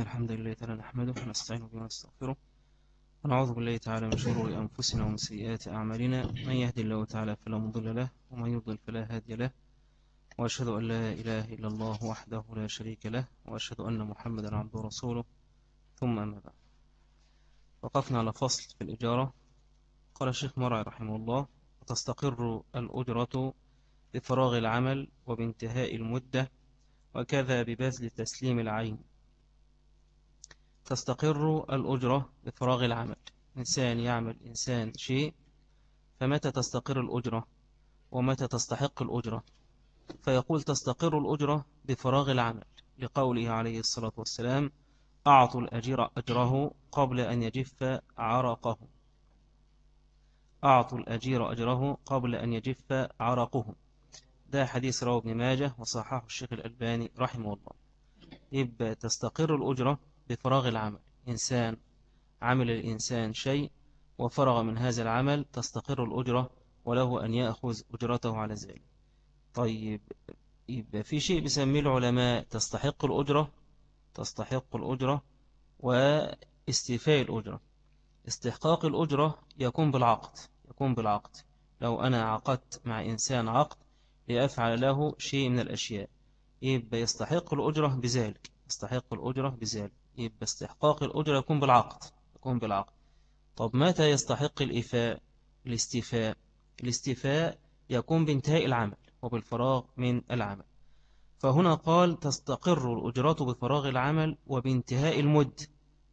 الحمد لله تعالى نحمده ونستعين به ونستغفره ونعوذ بالله تعالى من شرور أنفسنا ومن سيئات أعمالنا. من يهدي الله تعالى فلا مضل له ومن يضلل فلا هادي له. وأشهد أن لا إله إلا الله وحده لا شريك له وأشهد أن محمدا عبده ورسوله. ثم أما بعد. وقفنا على فصل في الإجارة. قال الشيخ مرعي رحمه الله وتستقر الأجرة بفراغ العمل وبانتهاء المدة وكذا ببذل تسليم العين. تستقر الأجرة بفراغ العمل. إنسان يعمل إنسان شيء فمتى تستقر الأجرة؟ ومتى تستحق الأجرة؟ فيقول تستقر الأجرة بفراغ العمل. لقوله عليه الصلاة والسلام أعطوا الأجير أجره قبل أن يجف عرقه. أعطوا الأجير أجره قبل أن يجف عرقه. ده حديث رواه ابن ماجه وصححه الشيخ الألباني رحمه الله. يبقى تستقر الأجرة بفراغ العمل. إنسان عمل الإنسان شيء وفرغ من هذا العمل تستقر الأجرة وله أن يأخذ أجرته على ذلك. طيب يبقى في شيء بيسميه العلماء تستحق الأجرة تستحق الأجرة واستيفاء الأجرة. استحقاق الأجرة يكون بالعقد يكون بالعقد. لو أنا عقدت مع إنسان عقد لأفعل له شيء من الأشياء يبقى يستحق الأجرة بذلك يستحق الأجرة بذلك. يبقى استحقاق الأجرة يكون بالعقد يكون بالعقد. طب متى يستحق الإفاء الاستيفاء. الاستيفاء يكون بانتهاء العمل وبالفراغ من العمل. فهنا قال تستقر الأجرة بفراغ العمل وبانتهاء المد.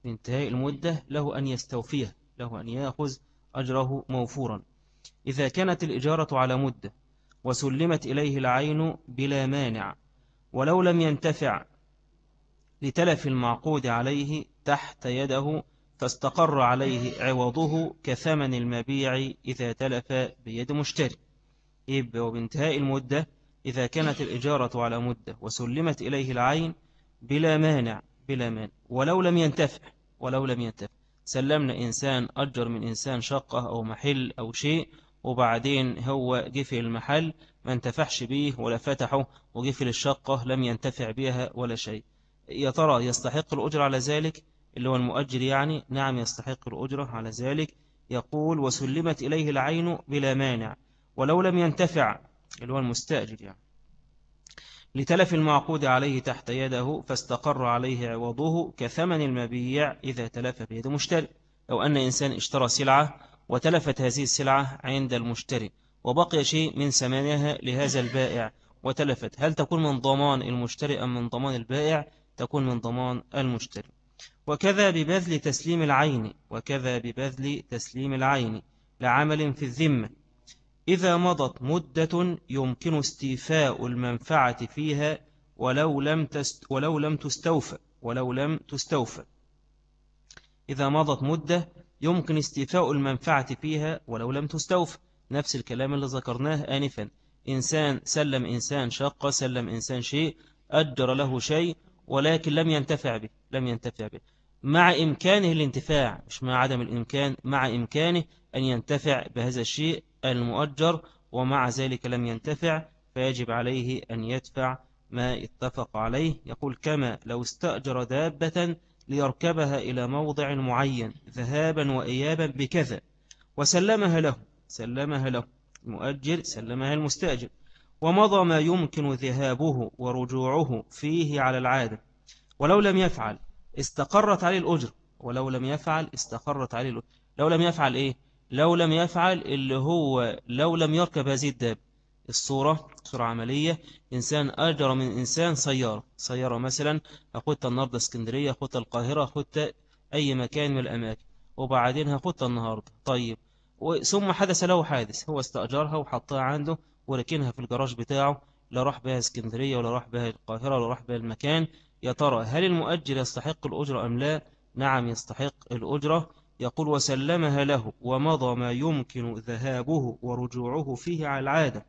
بانتهاء المدة له أن يستوفيه له أن يأخذ أجره موفورا. إذا كانت الإجارة على مدة وسلمت إليه العين بلا مانع ولو لم ينتفع لتلف المعقود عليه تحت يده فاستقر عليه عوضه كثمن المبيع إذا تلف بيد مشتري. إب وبانتهاء المدة إذا كانت الإجارة على مدة وسلمت إليه العين بلا مانع بلا مانع. ولو لم ينتفع ولو لم ينتفع. سلمنا إنسان أجر من إنسان شقة أو محل أو شيء وبعدين هو جفل المحل ما انتفعش به ولا فتحه وجفل الشقة لم ينتفع بها ولا شيء. يا ترى يستحق الأجر على ذلك؟ اللي هو المؤجر يعني نعم يستحق الأجرة على ذلك. يقول وسلمت إليه العين بلا مانع ولو لم ينتفع اللي هو المستأجر يعني لتلف المعقود عليه تحت يده فاستقر عليه عوضه كثمن المبيع إذا تلف بيد مشتري. لو أن إنسان اشترى سلعة وتلفت هذه السلعة عند المشتري وبقي شيء من ثمنها لهذا البائع وتلفت هل تكون من ضمان المشتري أم من ضمان البائع؟ تكون من ضمان المشتري. وكذا ببذل تسليم العين وكذا ببذل تسليم العين لعمل في الذمة. إذا مضت مدة يمكن استيفاء المنفعة فيها ولو لم تست ولو لم تستوفى ولو لم تستوفى. إذا مضت مدة يمكن استيفاء المنفعة فيها ولو لم تستوفى. نفس الكلام اللي ذكرناه آنفا. إنسان سلم إنسان شقة سلم إنسان شيء أجر له شيء ولكن لم ينتفع به لم ينتفع به. مع إمكانه الانتفاع مش مع عدم الإمكان مع إمكانه أن ينتفع بهذا الشيء المؤجر ومع ذلك لم ينتفع فيجب عليه أن يدفع ما اتفق عليه. يقول كما لو استأجر دابة ليركبها إلى موضع معين ذهابا وإيابا بكذا. وسلمها له سلمها له المؤجر سلمها المستأجر. ومضى ما يمكن ذهابه ورجوعه فيه على العادة. ولو لم يفعل استقرت عليه الأجر ولو لم يفعل استقرت عليه الأجر لو لم يفعل إيه؟ لو لم يفعل اللي هو لو لم يركب هذه الداب الصورة صورة عملية. إنسان أجر من إنسان سيارة. سيارة مثلا أخذت النهاردة اسكندرية أخذت القاهرة أخذت أي مكان من الأماكن. وبعدين أخذت النهاردة. طيب ثم حدث له حادث. هو استأجرها وحطها عنده وركنها في الجراج بتاعه لا راح بها اسكندرية ولا راح بها القاهرة ولا راح بها المكان. يا ترى هل المؤجر يستحق الأجرة أم لا؟ نعم يستحق الأجرة. يقول وسلمها له ومضى ما يمكن ذهابه ورجوعه فيه على العادة.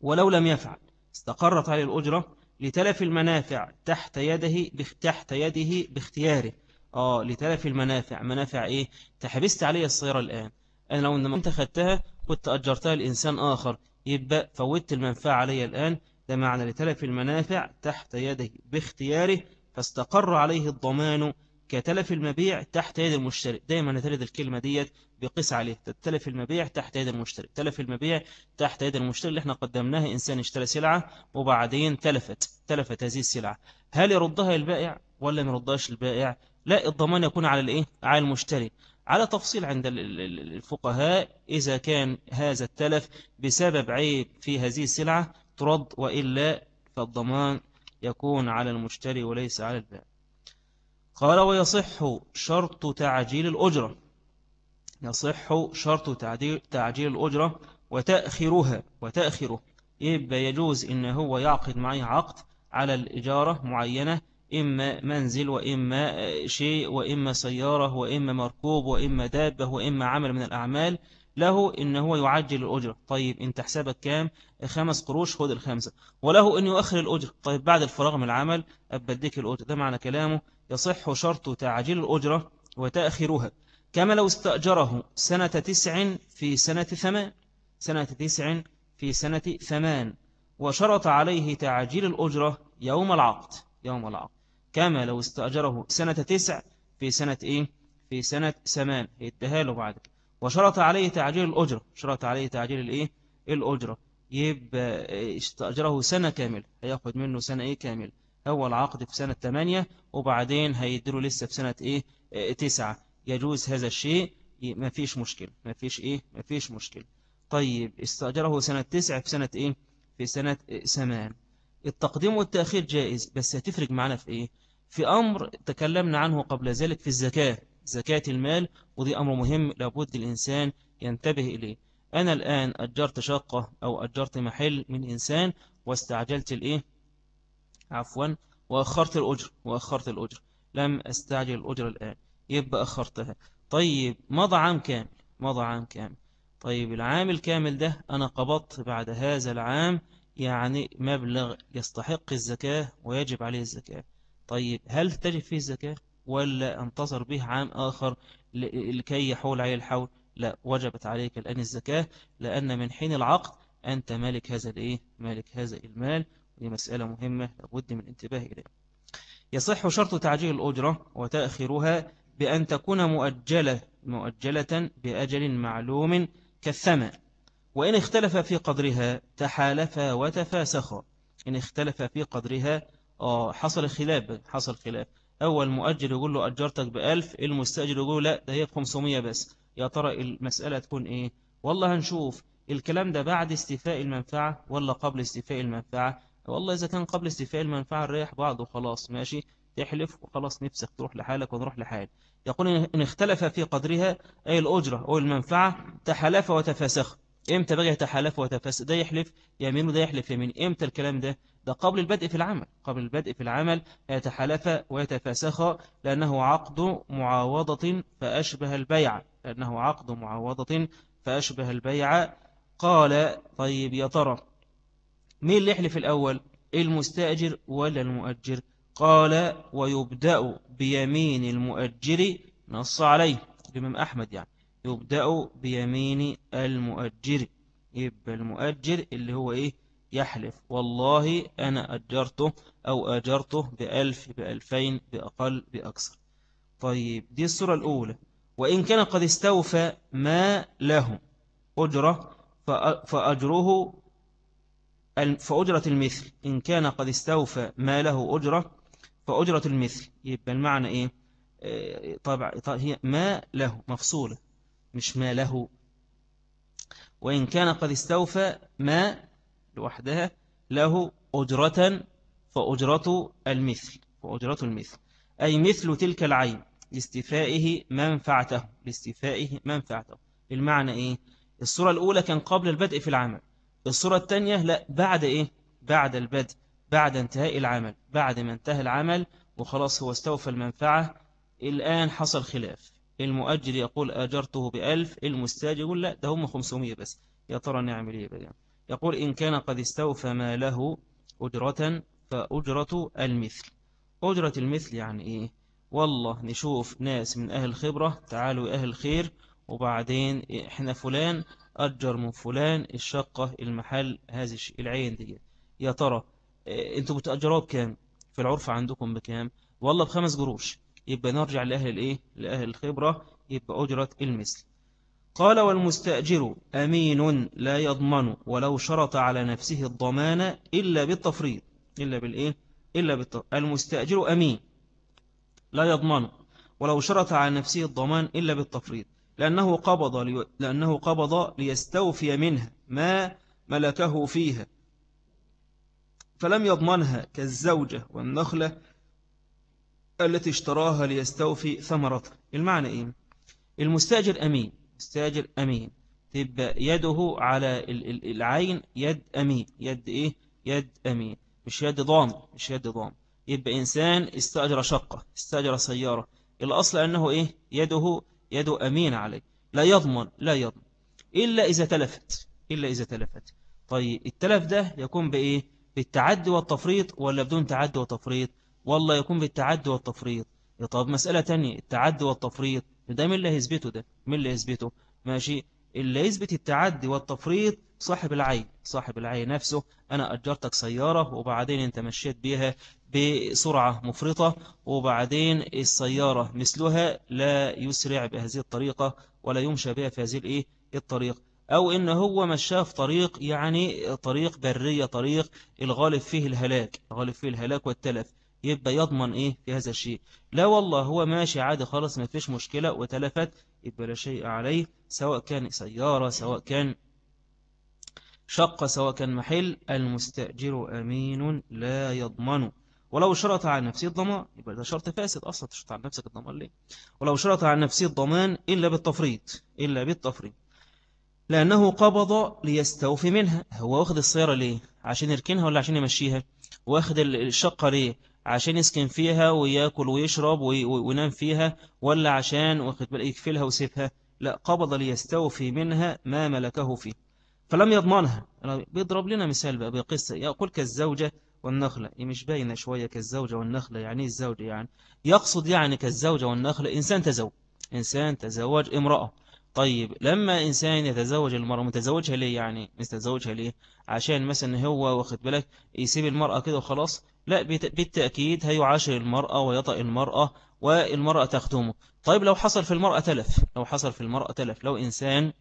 ولو لم يفعل استقرت عليه الأجرة لتلف المنافع تحت يده تحت يده باختياره. آه لتلف المنافع. منافع إيه؟ تحبست علي السيارة الآن. أنا لو إنما أنت خدتها كنت أجرتها لإنسان آخر. يبقى فوتت المنفعة علي الآن. ده معنى لتلف المنافع تحت يده. باختياره فاستقر عليه الضمان كتلف المبيع تحت يد المشتري. دايما ترد الكلمة ديت بقيس عليه. تلف المبيع تحت يد المشتري. تلف المبيع تحت يد المشتري. اللي إحنا قدمناها إنسان اشترى سلعة وبعدين تلفت. تلفت هذه السلعة. هل يردها البائع ولا ما يردهاش البائع؟ لا الضمان يكون على الإيه؟ على المشتري. على تفصيل عند الفقهاء إذا كان هذا التلف بسبب عيب في هذه السلعة ترد وإلا فالضمان يكون على المشتري وليس على البائع. قال ويصح شرط تعجيل الأجرة. يصح شرط تعجيل الأجرة وتأخيرها وتأخيره. يبقى يجوز إن هو يعقد معي عقد على الإجارة معينة إما منزل وإما شيء وإما سيارة وإما مركوب وإما دابة وإما عمل من الأعمال له إن هو يعجل الأجرة طيب إنت حسابك كام؟ خمس قروش خد الخمسة. وله أن يؤخر الأجرة طيب بعد الفراغ من العمل أبديك الأجرة ده معنى كلامه. يصح شرط تعجيل الأجرة وتأخيرها. كما لو استأجره سنة تسع في سنة ثمان. سنة تسع في سنة ثمان. وشرط عليه تعجيل الأجرة يوم العقد. يوم العقد. كما لو استأجره سنة تسع في سنة إيه؟ في سنة ثمان. يتهاله بعد. وشرط عليه تعجيل الأجرة. شرط عليه تعجيل الإيه؟ الأجرة. يبقى استأجره سنة كامل هياخد منه سنة إيه كامل هو العقد في سنة 8 وبعدين هيديله لسه في سنة إيه؟ 9 يجوز هذا الشيء. ما فيش مشكلة. ما فيش إيه؟ ما فيش مشكلة. طيب استأجره سنة 9 في سنة إيه؟ في سنة 8 التقديم والتأخير جائز بس هتفرق معنا في إيه؟ في أمر تكلمنا عنه قبل ذلك في الزكاة زكاة المال ودي أمر مهم لابد الإنسان ينتبه إليه. أنا الآن أجرت شقة أو أجرت محل من إنسان واستعجلت الإيه؟ عفوا وأخرت الأجر وأخرت الأجر. لم أستعجل الأجر الآن. يبقى أخرتها. طيب مضى عام كامل مضى عام كامل. طيب العام الكامل ده أنا قبضت بعد هذا العام يعني مبلغ يستحق الزكاة ويجب عليه الزكاة. طيب هل تجب فيه الزكاة ولا انتظر به عام آخر لكي يحول عليه الحول؟ لا وجبت عليك الآن الزكاة لأن من حين العقد أنت مالك هذا الإيه؟ مالك هذا المال دي مسألة مهمة لابد من انتباه إليه يصح شرط تعجيل الأجرة وتأخيرها بأن تكون مؤجلة مؤجلة بأجل معلوم كالثمن. وإن اختلف في قدرها تحالفا وتفاسخا إن اختلف في قدرها آه حصل خلاف حصل خلاف. أول مؤجل يقول له أجرتك بألف المستأجر يقول لا ده هي بخمسمية بس. يا ترى المسألة تكون إيه؟ والله هنشوف الكلام ده بعد استيفاء المنفعة ولا قبل استيفاء المنفعة؟ والله إذا كان قبل استيفاء المنفعة نريح بعض وخلاص ماشي؟ تحلف وخلاص نفسك تروح لحالك ونروح لحال يقول إن اختلف في قدرها أي الأجرة أو المنفعة تحلف وتفاسخ. إمتى بقى يتحالف وتفاسخ ده يحلف يمين وده يحلف يمين. إمتى الكلام ده؟ ده قبل البدء في العمل. قبل البدء في العمل يتحالف ويتفاسخ لأنه عقد معاوضة فأشبه البيع. لأنه عقد معاوضة فأشبه البيع. قال طيب يا ترى مين اللي يحلف الأول؟ المستأجر ولا المؤجر؟ قال ويبدأ بيمين المؤجر. نص عليه. الإمام أحمد يعني. يبدأ بيمين المؤجر. يبقى المؤجر اللي هو إيه؟ يحلف. والله أنا أجرته أو أجرته بألف بألفين بأقل بأكثر. طيب دي الصورة الأولى. وإن كان قد استوفى ما له أجرة فأجره فأجرة المثل. إن كان قد استوفى ما له أجرة فأجرة المثل. يبقى المعنى إيه؟ آه، طبعا هي ما له مفصولة. مش ما له. وإن كان قد استوفى ما لوحدها له أجرة فأجرة المثل فأجرة المثل. أي مثل تلك العين لاستفائه منفعته لاستفائه منفعته. المعنى إيه؟ الصورة الأولى كان قبل البدء في العمل. الصورة الثانية لا بعد إيه؟ بعد البدء بعد انتهاء العمل بعد ما انتهى العمل وخلاص هو استوفى المنفعة الآن حصل خلاف. المؤجر يقول أجرته بألف المستاجر يقول لا ده هم 500 بس. يا ترى نعمل إيه بقى يقول إن كان قد استوفى ما له أجرة فأجرة المثل. أجرة المثل يعني إيه؟ والله نشوف ناس من أهل الخبرة تعالوا أهل الخير وبعدين إحنا فلان أجر من فلان الشقة المحل هذه العين دي. يا ترى إيه، أنتوا بتأجروها بكام؟ في العرف عندكم بكام؟ والله بخمس قروش. يبقى نرجع لأهل الإيه لأهل الخبرة يبقى أجرة المثل. قال والمستأجر أمين لا يضمن ولو شرط على نفسه الضمان إلا بالتفريط إلا بالإيه؟ إلا بالتفريط المستأجر أمين لا يضمن ولو شرط على نفسه الضمان إلا بالتفريط لأنه قبض, لي... لأنه قبض ليستوفي منها ما ملكه فيها فلم يضمنها كالزوجة والنخلة التي اشتراها ليستوفي ثمرتها المعنى إيه؟ المستاجر أمين. مستاجر أمين. تبقى يده على العين يد أمين. يد إيه؟ يد أمين. مش يد ضام مش يد ضام. يبقى إنسان استأجر شقة استأجر سيارة. الأصل أنه إيه؟ يده يده أمين عليه. لا يضمن لا يضمن. إلا إذا تلفت إلا إذا تلفت. طيب التلف ده يكون بإيه؟ بالتعدي والتفريط ولا بدون تعدي وتفريط؟ والله يكون بالتعدي والتفريط. طب مسألة تانية التعدي والتفريط. ده من اللي هيثبته ده؟ من اللي هيثبته؟ ماشي. اللي يثبت التعدي والتفريط صاحب العين صاحب العين نفسه. أنا أجرتك سيارة وبعدين أنت مشيت بيها بسرعة مفرطة وبعدين السيارة مثلها لا يسرع بهذه الطريقة ولا يمشى بها في هذه الإيه؟ الطريق. أو إن هو مشاه في طريق يعني طريق برية طريق الغالب فيه الهلاك الغالب فيه الهلاك والتلف. يبقى يضمن إيه في هذا الشيء. لا والله هو ماشي عادي خالص ما فيش مشكلة وتلفت يبقى لا شيء عليه سواء كان سيارة سواء كان شقة سواء كان محل. المستأجر أمين لا يضمن. ولو شرط على نفسه الضمان يبقى ده شرط فاسد أصلا تشرط على نفسك الضمان ليه؟ ولو شرط على نفسه الضمان إلا بالتفريط إلا بالتفريط. لأنه قبض ليستوفي منها. هو واخد السيارة ليه؟ عشان يركنها ولا عشان يمشيها؟ واخد الشقة ليه؟ عشان يسكن فيها ويأكل ويشرب وينام فيها ولا عشان واخد بالك يكفلها ويسيبها. لا قبض ليستوفي منها ما ملكه فيه. فلم يضمنها. بيضرب لنا مثال بقى بقصة. يقول كالزوجة والنخلة. مش باينة شوية كالزوجة والنخلة. يعني الزوجة يعني؟ يقصد يعني كالزوجة والنخلة إنسان تزوج. إنسان تزوج امرأة. طيب لما إنسان يتزوج المرأة متزوجها ليه يعني؟ متزوجها ليه؟ عشان مثلا هو واخد بالك يسيب المرأة كده وخلاص لا بالتأكيد هيعاشر المرأة ويطأ المرأة والمرأة تخدمه. طيب لو حصل في المرأة تلف لو حصل في المرأة تلف لو إنسان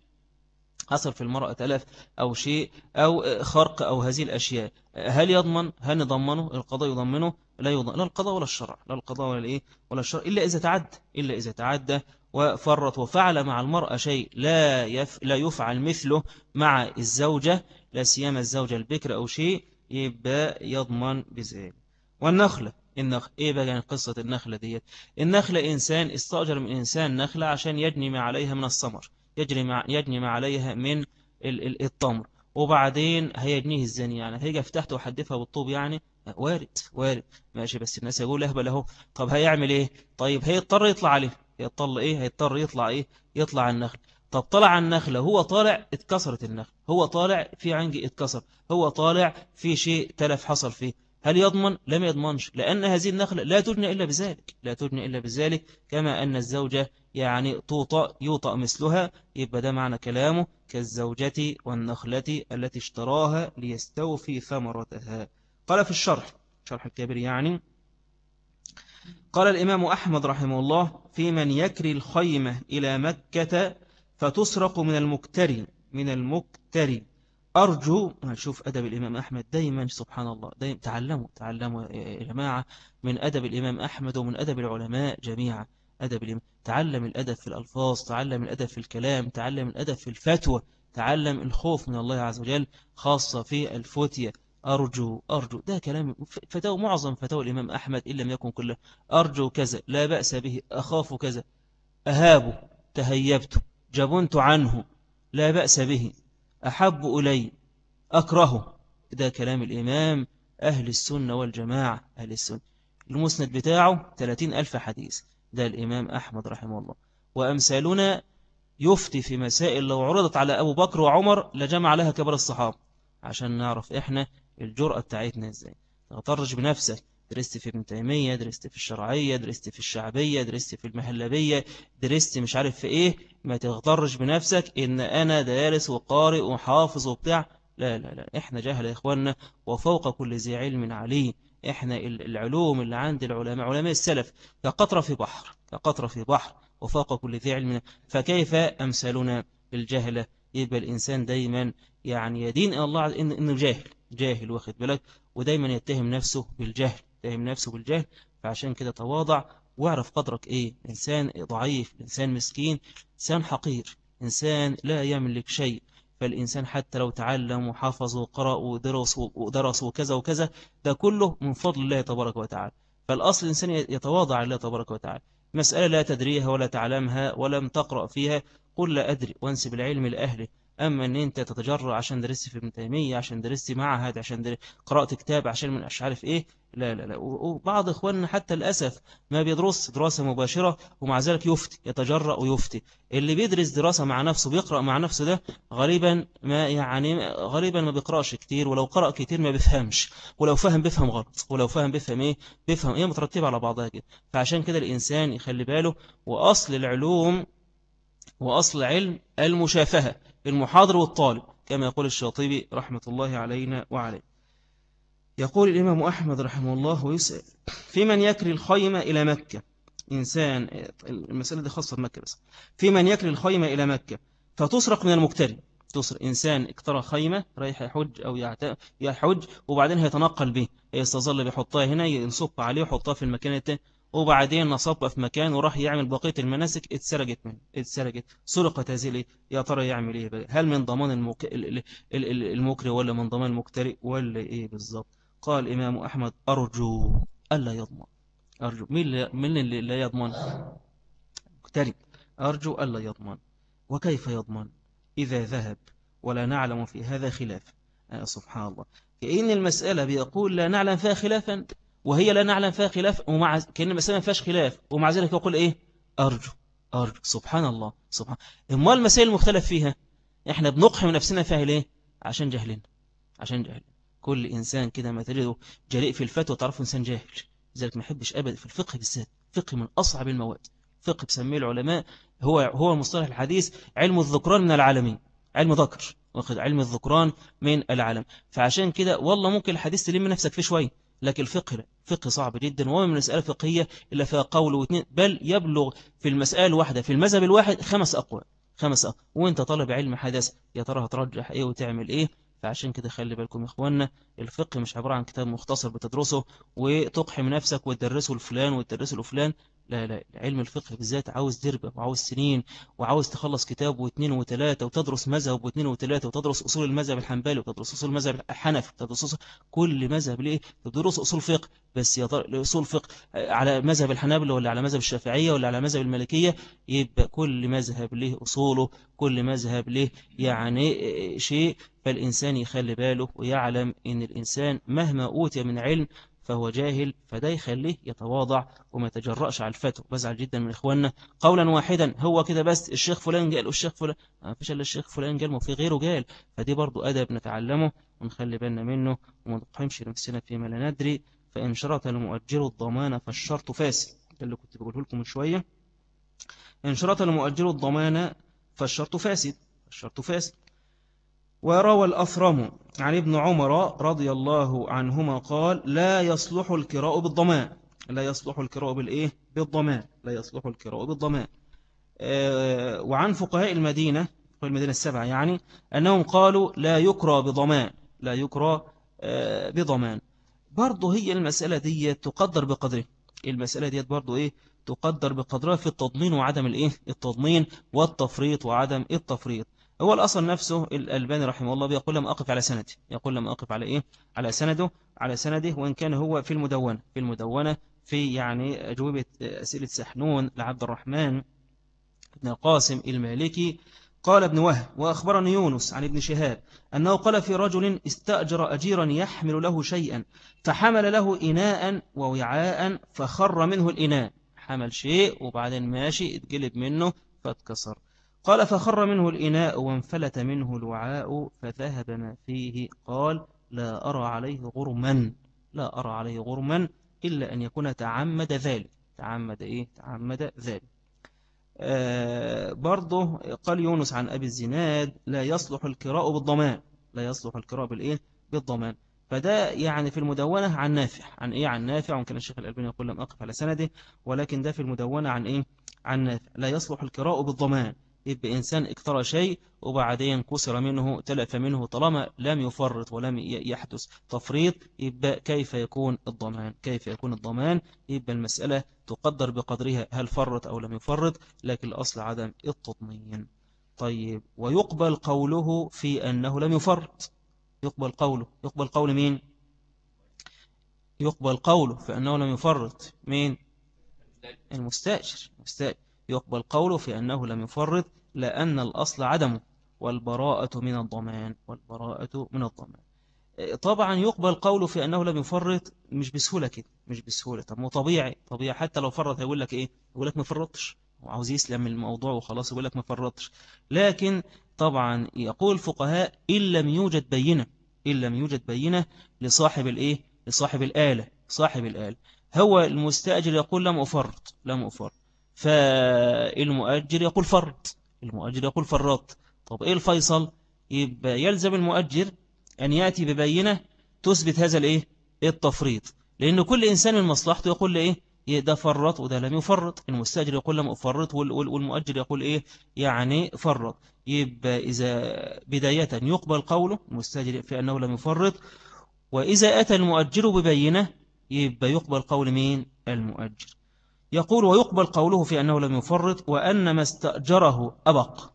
حصل في المرأة تلف أو شيء أو خرق أو هذه الأشياء هل يضمن؟ هل نضمنه؟ القضاء يضمنه؟ لا يضمن لا القضاء ولا الشرع لا القضاء ولا الإيه ولا الشرع إلا إذا تعد إلا إذا تعدى وفرط وفعل مع المرأة شيء لا يف لا يفعل مثله مع الزوجة لا سيما الزوجة البكر أو شيء يبقى يضمن بذلك والنخلة النخل إيه بقى يعني قصة النخلة ديت؟ النخلة إنسان استأجر من إنسان نخلة عشان يجني ما عليها من الثمر يجري مع يجني ما عليها من التمر. وبعدين هيجنيه الزني يعني هيجي فتحته وحدفها بالطوب يعني وارد وارد. ماشي بس الناس يقول اهبل اهو طب هيعمل إيه؟ طيب هيضطر يطلع عليه. يضطر إيه؟ هيضطر يطلع إيه؟ يطلع النخل. طب طلع النخلة هو طالع اتكسرت النخل هو طالع في عنجي اتكسر هو طالع في شيء تلف حصل فيه هل يضمن؟ لم يضمنش لأن هذه النخلة لا تجنى إلا بذلك لا تجنى إلا بذلك كما أن الزوجة يعني توطأ يوطأ مثلها يبقى ده معنى كلامه كالزوجة والنخلة التي اشتراها ليستوفي ثمرتها قال في الشرح شرح الكبير يعني قال الإمام أحمد رحمه الله في من يكري الخيمة إلى مكة فتسرق من المكتري من المكتري. أرجو نشوف أدب الإمام أحمد دايما سبحان الله دايما تعلموا تعلموا يا جماعة من أدب الإمام أحمد ومن أدب العلماء جميعا. أدب الإمام تعلم الأدب في الألفاظ تعلم الأدب في الكلام تعلم الأدب في الفتوى تعلم الخوف من الله عز وجل خاصة في الفتية. أرجو أرجو. ده كلام فتاوى معظم فتاوى الإمام أحمد إن لم يكن كله. أرجو كذا لا بأس به أخاف كذا. أهاب تهيبت جبنت عنه لا بأس به أحب إلي أكرهه ده كلام الإمام أهل السنة والجماعة أهل السنة. المسند بتاعه 30 ألف حديث. ده الإمام أحمد رحمه الله. وأمثالنا يفتي في مسائل لو عرضت على أبو بكر وعمر لجمع لها كبر الصحابة. عشان نعرف إحنا الجرأة بتاعتنا إزاي. تغطرج بنفسك. درست في ابن تيمية درست في الشرعية درست في الشعبية درست في المهلبية درست مش عارف في إيه. ما تغترش بنفسك إن أنا دارس وقارئ وحافظ وبتاع. لا لا لا. إحنا جاهل يا إخواننا وفوق كل ذي علم عليه إحنا العلوم اللي عند العلماء علماء السلف كقطرة في بحر كقطرة في بحر وفوق كل ذي علم. فكيف أمثالنا الجهلة يبقى الإنسان دايما يعني يدين الله إنه جاهل جاهل واخد بالك؟ ودايما يتهم نفسه بالجهل. يتهم نفسه بالجهل فعشان كده تواضع واعرف قدرك إيه. إنسان ضعيف إنسان مسكين إنسان حقير إنسان لا يملك شيء. فالإنسان حتى لو تعلم وحفظ وقرأ ودرس ودرس وكذا وكذا ده كله من فضل الله تبارك وتعالى. فالأصل الإنسان يتواضع لله تبارك وتعالى. مسألة لا تدريها ولا تعلمها ولم تقرأ فيها قل لا أدري وانسب العلم لأهله. أما أن أنت تتجرع عشان درست في ابن تيمية عشان درست معهد عشان قرأت كتاب عشان من مش عارف إيه لا لا لا. وبعض إخواننا حتى الأسف ما بيدرس دراسة مباشرة ومع ذلك يفتي يتجرأ ويفتي. اللي بيدرس دراسة مع نفسه بيقرأ مع نفسه ده غالبا ما يعني غالبا ما بيقرأش كتير ولو قرأ كتير ما بيفهمش. ولو فهم بيفهم غلط ولو فهم بيفهم إيه بيفهم إيه مترتبة على بعضها كده. فعشان كده الإنسان يخلي باله وأصل العلوم وأصل علم المشافهة. المحاضر والطالب كما يقول الشاطبي رحمة الله علينا وعليه. يقول الإمام أحمد رحمه الله ويسأل في من يكري الخيمة إلى مكة؟ إنسان المسألة دي خاصة بمكة بس. في من يكري الخيمة إلى مكة؟ فتسرق من المكتري تسرق إنسان اكترى خيمة رايح يحج أو يحج وبعدين هيتنقل به يستظل بيحطها هنا ينصب عليه ويحطها في المكان التاني. وبعدين نصب في مكان وراح يعمل بقية المناسك. اتسرقت منه اتسرقت. سرقت هذه يا ترى يعمل إيه؟ بقى هل من ضمان المك... المكري ولا من ضمان المكترئ ولا إيه بالظبط قال الإمام أحمد أرجو ألا يضمن. أرجو. مين من اللي لا يضمن؟ مكترئ. أرجو ألا يضمن. وكيف يضمن؟ إذا ذهب. ولا نعلم في هذا خلاف. آه سبحان الله. كأن المسألة بيقول لا نعلم فيها خلافا. وهي لا نعلم فيها خلاف ومع كأن المسألة ما فيهاش خلاف ومع ذلك يقول إيه؟ أرجو أرجو سبحان الله سبحان إما المسائل المختلف فيها. إحنا بنقحم نفسنا فيها ليه؟ عشان جهلنا عشان جهل كل إنسان كده ما تجده جريء في الفتوى تعرفه إنسان جاهل. لذلك ما يحبش أبدا في الفقه بالذات. فقه من أصعب المواد. فقه بسميه العلماء هو هو المصطلح الحديث علم الذكران من العالمين. علم ذكر واخد؟ علم الذكران من العالم. فعشان كده والله ممكن الحديث تلم نفسك فيه شوية. لكن الفقه فقه صعب جدا وهو من مسألة فقهية إلا فيها قول واثنين. بل يبلغ في المسألة الواحدة في المذهب الواحد خمس أقوال خمس أقوال. وأنت طالب علم حدث يا ترى هترجح إيه وتعمل إيه؟ فعشان كده خلي بالكم يا اخوانا الفقه مش عبارة عن كتاب مختصر بتدرسه وتقحم نفسك وتدرسه لفلان وتدرسه لفلان. لا لا علم الفقه بالذات عاوز دربة وعاوز سنين وعاوز تخلص كتاب واثنين وثلاثة وتدرس مذهب واثنين وثلاثة وتدرس أصول المذهب الحنبلي وتدرس أصول المذهب الحنفي وتدرس أصول كل مذهب ليه؟ تدرس أصول فقه. بس يا أصول فقه على مذهب الحنابلة ولا على مذهب الشافعية ولا على مذهب المالكية؟ يبقى كل مذهب له أصوله كل مذهب له يعني شيء. فالإنسان يخلي باله ويعلم إن الإنسان مهما أوتي من علم فهو جاهل فده يخليه يتواضع وما يتجرأش على الفتو بزعل جدا من إخواننا. قولا واحدا هو كده بس الشيخ فلان قال والشيخ فلان ما فيش إلا الشيخ فلان قال وفي غيره قال. فدي برضو أدب نتعلمه ونخلي بالنا منه وما نقحمش نفسنا فيما لا ندري. فإن شرط المؤجر الضمان فالشرط فاسد. ده اللي كنت بقوله لكم من شوية. إن شرط المؤجر الضمان فالشرط فاسد. الشرط فاسد. وروى الأفرم عن ابن عمر رضي الله عنهما قال لا يصلح الكراء بالضمان لا يصلح الكراء بالإيه؟ بالضمان لا يصلح الكراء بالضمان آه وعن فقهاء المدينة المدينة السبعة يعني أنهم قالوا لا يكرى بضمان لا يكرى آه بضمان برضه هي المسألة دي تقدر بقدره. المسألة دي برضه إيه؟ تقدر بقدرها في التضمين وعدم الإيه؟ التضمين والتفريط وعدم التفريط. هو الأصل نفسه الألباني رحمه الله بيقول لم أقف على سنده. يقول لم أقف على إيه؟ على سنده على سنده وإن كان هو في المدونة. في المدونة في يعني أجوبة أسئلة سحنون لعبد الرحمن بن القاسم المالكي. قال ابن وهب وأخبرني يونس عن ابن شهاب أنه قال في رجل استأجر أجيرا يحمل له شيئا فحمل له إناء ووعاء فخر منه الإناء. حمل شيء وبعدين ماشي اتقلب منه فاتكسر. قال فخر منه الإناء وانفلت منه الوعاء فذهب ما فيه. قال لا أرى عليه غرما لا أرى عليه غرما إلا أن يكون تعمد ذلك. تعمد إيه؟ تعمد ذلك. آه برضه قال يونس عن أبي الزناد لا يصلح الكراء بالضمان. لا يصلح الكراء بالإيه؟ بالضمان. فده يعني في المدونة عن نافع. عن إيه؟ عن نافع وممكن الشيخ الألباني يقول لم أقف على سنده ولكن ده في المدونة عن إيه؟ عن نافع. لا يصلح الكراء بالضمان. يبقى إنسان اكترى شيء وبعدين كسر منه تلف منه طالما لم يفرط ولم يحدث تفريط يبقى كيف يكون الضمان؟ كيف يكون الضمان؟ يبقى المسألة تقدر بقدرها هل فرط أو لم يفرط لكن الأصل عدم التضمين. طيب ويقبل قوله في أنه لم يفرط. يقبل قوله. يقبل قول مين؟ يقبل قوله في أنه لم يفرط. مين؟ المستأجر. المستأجر. يقبل قوله في أنه لم يفرط. لأن الأصل عدمه والبراءة من الضمان والبراءة من الضمان. طبعا يقبل قوله في أنه لم يفرط مش بسهولة كده مش بسهولة. طب طبيعي طبيعي. حتى لو فرط هيقول لك إيه؟ يقول لك ما فرطش. وعاوز يسلم الموضوع وخلاص يقول لك ما فرطش. لكن طبعا يقول الفقهاء إن لم يوجد بينة إن لم يوجد بينة لصاحب الإيه؟ لصاحب الآلة صاحب الآلة. هو المستأجر يقول لم أفرط لم أفرط. فالمؤجر يقول فرط. المؤجر يقول فرط طب إيه الفيصل؟ يبقى يلزم المؤجر أن يأتي ببينة تثبت هذا الإيه؟ التفريط. لأن كل إنسان من مصلحته يقول لإيه ده فرط وده لم يفرط. المستأجر يقول لم أفرط والمؤجر يقول إيه؟ يعني فرط. يبقى إذا بداية يقبل قوله المستأجر في أنه لم يفرط. وإذا أتى المؤجر ببينة يبقى يقبل قول مين؟ المؤجر يقول ويقبل قوله في أنه لم يفرط وأن ما استأجره أبق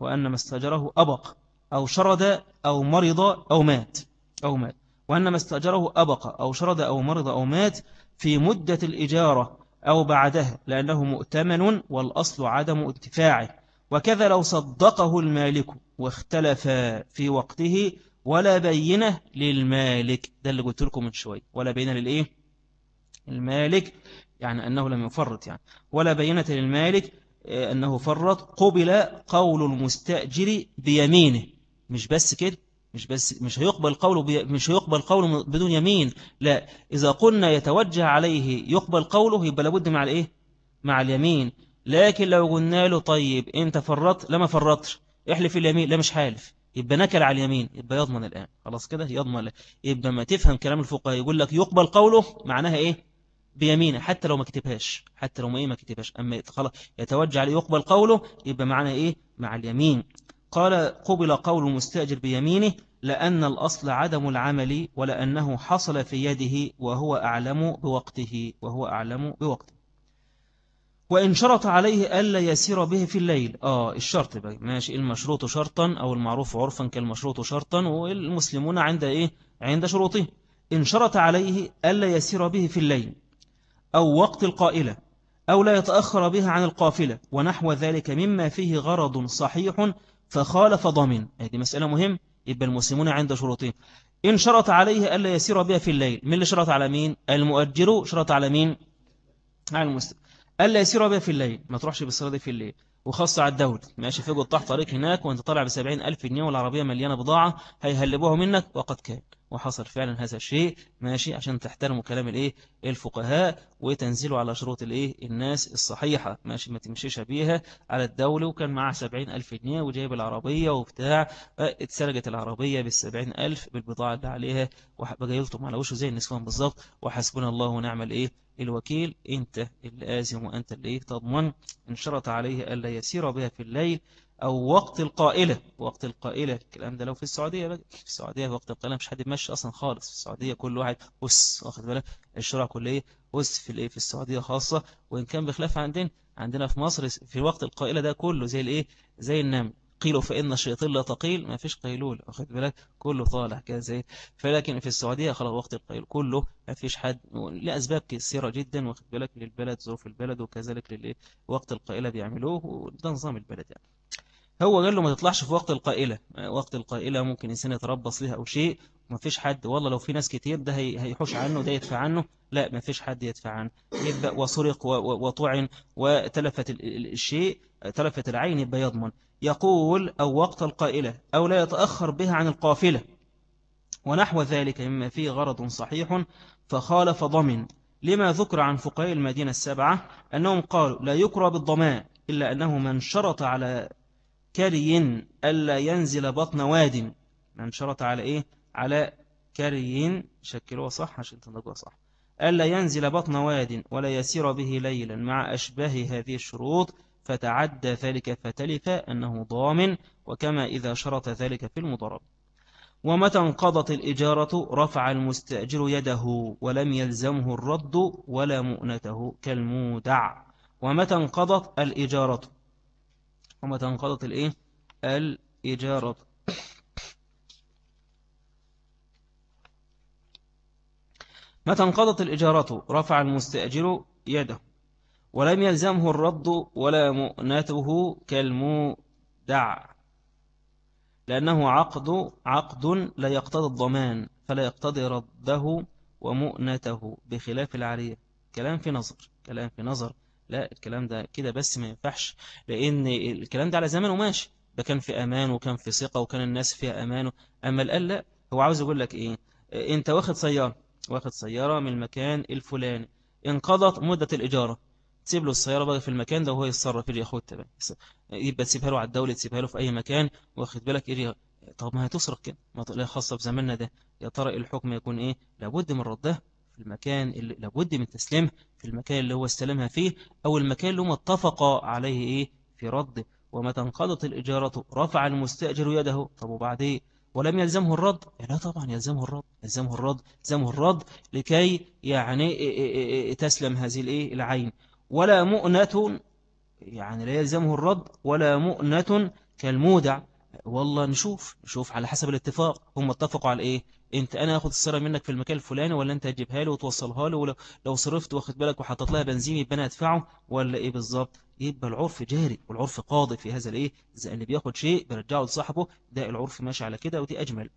وأن ما استأجره أبق أو شرد أو مرض أو مات أو مات. وأن ما استأجره أبق أو شرد أو مرض أو مات في مدة الإجارة أو بعدها لأنه مؤتمن والأصل عدم انتفاعه وكذا لو صدقه المالك واختلف في وقته ولا بينة للمالك. ده اللي قلت لكم من شوي. ولا بينة للإيه؟ المالك يعني أنه لم يفرط يعني. ولا بينة للمالك آه، أنه فرط. قبل قول المستأجر بيمينه. مش بس كده مش بس مش هيقبل قوله مش هيقبل قوله بدون يمين. لا إذا قلنا يتوجه عليه يقبل قوله يبقى لابد مع الإيه؟ مع اليمين. لكن لو قلنا له طيب أنت فرطت؟ لما فرطتش احلف اليمين. لا مش حالف. يبقى نكل على اليمين. يبقى يضمن الآن. خلاص كده؟ يضمن. يبقى ما تفهم كلام الفقهاء يقول لك يقبل قوله معناها إيه؟ بيمينه حتى لو ما كتبهاش حتى لو ما إيه ما كتبهاش. أما خلاص يتوجه عليه يقبل قوله يبقى معنى إيه؟ مع اليمين. قال قبل قول المستأجر بيمينه لأن الأصل عدم العمل ولأنه حصل في يده وهو أعلم بوقته وهو أعلم بوقته. وإن شرط عليه ألا يسير به في الليل. آه الشرط بقى. ماشي. المشروط شرطا أو المعروف عرفا كالمشروط شرطا والمسلمون عند إيه؟ عند شروطه. إن شرط عليه ألا يسير به في الليل. أو وقت القائلة أو لا يتأخر بها عن القافلة ونحو ذلك مما فيه غرض صحيح فخالف ضمن هذه مسألة مهم يبقى المسلمون عند شروطين إن شرط عليه ألا يسير بها في الليل. من اللي شرط على مين؟ المؤجر شرط على مين؟ على المسلم ألا يسير بها في الليل. ما تروحش بالصلاة في الليل. وخاصة على الدولة. ماشي في تحت طريق هناك وانت طالع بسبعين ألف جنيه والعربية مليانة بضاعة هيهلبوها منك وقد كان. وحصل فعلا هذا الشيء ماشي عشان تحترموا كلام الإيه؟ الفقهاء وتنزلوا على شروط الإيه؟ الناس الصحيحة. ماشي ما تمشيش بيها. على الدولة وكان معاه سبعين ألف جنيه وجايب العربية وبتاع اتسرقت العربية بالسبعين ألف بالبضاعة اللي عليها وبقيلتم على وشه زي النسوان بالظبط. وحسبنا الله ونعم الإيه؟ الوكيل أنت الآزم وأنت اللي تضمن إن شرط عليه ألا يسير بها في الليل أو وقت القائلة. وقت القائلة الكلام ده لو في السعودية بقى. في السعودية وقت القائلة مش حد يمشي أصلا خالص. في السعودية كل واحد أس واخد بالك؟ الشرع كلية أس في الإيه في السعودية خاصة. وإن كان بخلاف عندنا عندنا في مصر في وقت القائلة ده كله زي الإيه زي النمل. قيلوا فإن الشيطان لا تقيل ما فيش قيلول واخد بالك؟ كله طالع كده زي فلكن في السعودية خلاص وقت القيل كله ما فيش حد لأسباب كثيرة جدا واخد بالك؟ للبلد ظروف البلد وكذلك للإيه وقت القائلة بيعملوه وده نظام البلد يعني. هو قال له ما تطلعش في وقت القائلة وقت القائلة ممكن إنسان يتربص لها أو شيء ما فيش حد والله لو في ناس كتير ده هيحوش عنه ده يدفع عنه لا ما فيش حد يدفع عنه. يبقى وسرق وطعن وتلفت الشيء تلفت العين يبقى يضمن. يقول أو وقت القائلة أو لا يتأخر بها عن القافلة. ونحو ذلك مما فيه غرض صحيح فخالف ضمن. لما ذكر عن فقهاء المدينة السبعة أنهم قالوا لا يكرى بالضمان إلا أنه من شرط على كري ألا ينزل بطن واد. من شرط على إيه؟ على كري. شكلوها صح عشان تنقوا صح. ألا ينزل بطن واد ولا يسير به ليلا. مع أشباه هذه الشروط فتعدى ذلك فتلف أنه ضامن وكما إذا شرط ذلك في المضرب ومتى انقضت الإجارة؟ رفع المستأجر يده ولم يلزمه الرد ولا مؤنته كالمودع. ومتى انقضت الإجارة؟ ومتى انقضت الإيه؟ الإجارة. متى انقضت الإجارة؟ رفع المستأجر يده. ولم يلزمه الرد ولا مؤنته كالمودع لأنه عقد عقد لا يقتضي الضمان فلا يقتضي رده ومؤنته بخلاف العارية كلام في نظر كلام في نظر. لا الكلام ده كده بس ما ينفعش لأن الكلام ده على زمن وماشي ده كان في أمان وكان في ثقة وكان الناس فيها أمان أما الآن لا هو عاوز يقول لك إيه أنت واخد سيارة واخد سيارة من المكان الفلاني انقضت مدة الإجارة. تسيب له السيارة بقى في المكان ده وهو يتصرف. يجي ياخدها بقى يبقى تسيبها له على الدولة تسيبها له في أي مكان واخد بالك؟ يجي طب ما هتصرف كده ما لا خاصة في زماننا ده. يا ترى الحكم يكون إيه؟ لابد من ردها في المكان اللي لابد من تسليمها في المكان اللي هو استلمها فيه أو المكان اللي هم اتفقوا عليه إيه؟ في رده ومتى انقضت الإجارة رفع المستأجر يده. طب وبعدين؟ ولم يلزمه الرد؟ لا طبعا يلزمه الرد يلزمه الرد يلزمه الرد لكي يعني تسلم هذه الإيه؟ العين. ولا مؤنة يعني لا يلزمه الرد ولا مؤنة كالمودع. والله نشوف نشوف على حسب الاتفاق. هم اتفقوا على إيه؟ أنت أنا اخد السياره منك في المكان الفلاني ولا أنت تجيبها لي وتوصلها لي ولو لو صرفت واخد بالك وحطيت لها بنزين يبقى أنا ادفعه ولا إيه بالظبط؟ يبقى العرف جاري والعرف قاضي في هذا الإيه؟ زي اللي بياخد شيء بيرجعه لصاحبه ده العرف ماشي على كده ودي أجمل.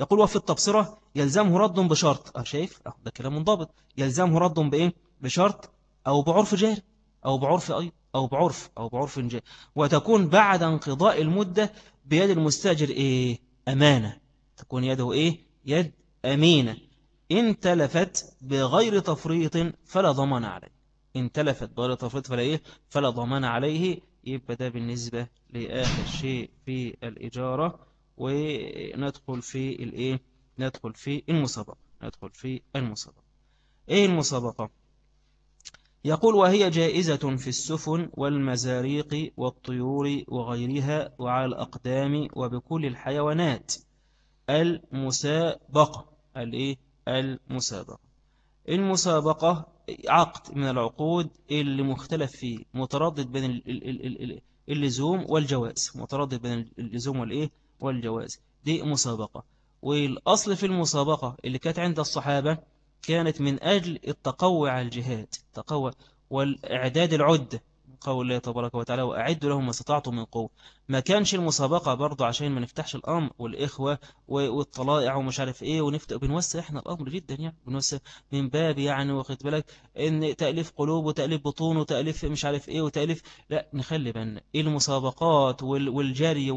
يقول وفي التبصرة يلزمه رد بشرط. أه شايف؟ أه ده كلام منضبط. يلزمه رد بإيه؟ بشرط أو بعرف جاري أو بعرف أيضا أو بعرف أو بعرف جاري وتكون بعد انقضاء المدة بيد المستأجر إيه؟ أمانة. تكون يده إيه؟ يد أمينة. إن تلفت بغير تفريط فلا ضمان عليه. إن تلفت بغير تفريط فلا إيه؟ فلا ضمان عليه. يبقى ده بالنسبة لآخر شيء في الإجارة. وندخل في الإيه؟ ندخل في المسابقة. ندخل في المسابقة. إيه المسابقة؟ يقول وهي جائزة في السفن والمزاريق والطيور وغيرها وعلى الأقدام وبكل الحيوانات. المسابقة. الإيه؟ المسابقة. المسابقة عقد من العقود اللي مختلف فيه متردد بين اللزوم والجواز متردد بين اللزوم والإيه؟ والجواز. دي مسابقة. والأصل في المسابقة اللي كانت عند الصحابة كانت من أجل التقوى على الجهاد تقوى والإعداد العدة قول الله تبارك وتعالى وأعدوا لهم ما استطعتم من قوة. ما كانش المسابقة برضو عشان ما نفتحش الأمر والإخوة والطلائع ومش عارف إيه ونفتح بنوسع إحنا الأمر جدا يعني بنوسع من باب يعني واخد بالك إن تأليف قلوب وتأليف بطون وتأليف مش عارف إيه وتأليف لا نخلي بالنا المسابقات والجري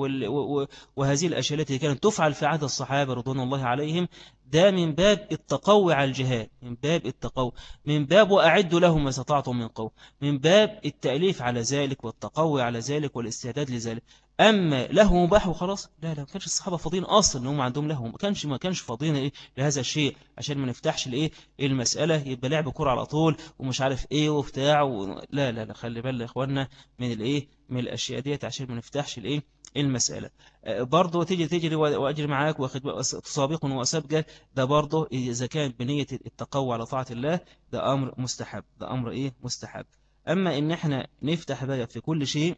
وهذه الأشياء التي كانت تفعل في عهد الصحابة رضوان الله عليهم ده من باب التقوي على الجهاد من باب التقوي من باب وأعدوا لهم ما استطعتم من قوة من باب التأليف على ذلك والتقوي على ذلك والاستعداد لذلك. أما له مباح وخلاص؟ لا لا ما كانش الصحابة فاضيين أصلا إنهم عندهم له ما كانش ما كانش فاضيين إيه لهذا الشيء عشان ما نفتحش الإيه المسألة يبقى لعب كرة على طول ومش عارف إيه وبتاع و... لا لا لا خلي بالك يا إخواننا من الإيه من الأشياء ديت عشان ما نفتحش الإيه المسألة. آه، برضه تيجي تجري وأجري معاك وأخد تسابق وسابقة ده برضه إذا كان بنية التقوى على طاعة الله ده أمر مستحب ده أمر إيه مستحب. أما إن إحنا نفتح بقى في كل شيء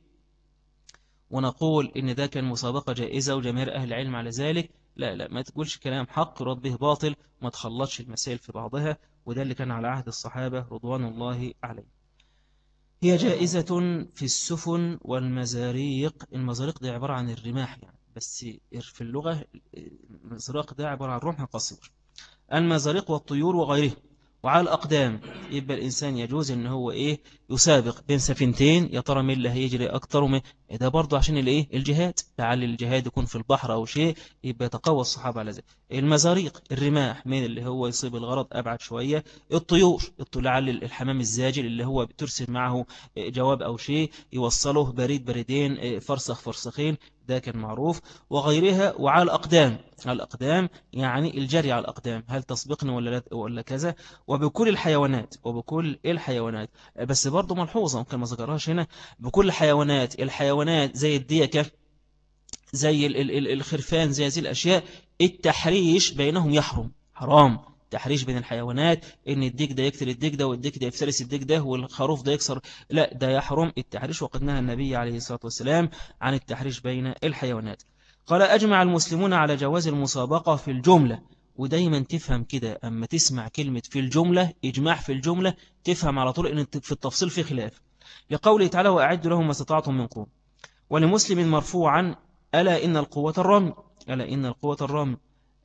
ونقول إن ده كان مسابقة جائزة وجماهير أهل العلم على ذلك. لا لا ما تقولش كلام حق رد به باطل ما تخلطش المسائل في بعضها. وده اللي كان على عهد الصحابة رضوان الله عليه هي جائزة في السفن والمزاريق. المزاريق دي عبارة عن الرماح يعني بس في اللغة المزاريق ده عبارة عن رمح قصير. المزاريق والطيور وغيرها وعلى الأقدام يبقى الإنسان يجوز إن هو إيه يسابق بين سفينتين يا ترى مين اللي هيجري أكتر ومين ده برضه عشان الإيه؟ الجهاد. لعل الجهاد يكون في البحر أو شيء يبقى يتقوى الصحابة على ذلك. المزاريق الرماح مين اللي هو يصيب الغرض؟ أبعد شوية. الطيور لعل الحمام الزاجل اللي هو بترسل معه جواب أو شيء يوصله بريد بريدين فرسخ فرسخين. ده كان معروف وغيرها وعلى الأقدام. على الأقدام يعني الجري على الأقدام. هل تسبقني ولا, ولا كذا؟ وبكل الحيوانات وبكل الحيوانات. بس برضو ملحوظة ممكن ما ذكرهاش هنا. بكل الحيوانات الحيوانات زي الديكة زي الخرفان زي هذه الأشياء التحريش بينهم يحرم. حرام. تحريش بين الحيوانات إن الديك ده يقتل الديك ده والديك ده يفترس الديك ده والخروف ده يكسر. لا ده يحرم التحريش وقد نهى النبي عليه الصلاة والسلام عن التحريش بين الحيوانات. قال أجمع المسلمون على جواز المسابقة في الجملة. ودايما تفهم كده أما تسمع كلمة في الجملة إجماع في الجملة تفهم على طول أن في التفصيل في خلاف. لقوله تعالى وأعد لهم ما استطعتم من قوة ولمسلم مرفوعا ألا إن القوة الرمي ألا إن القوة الرمي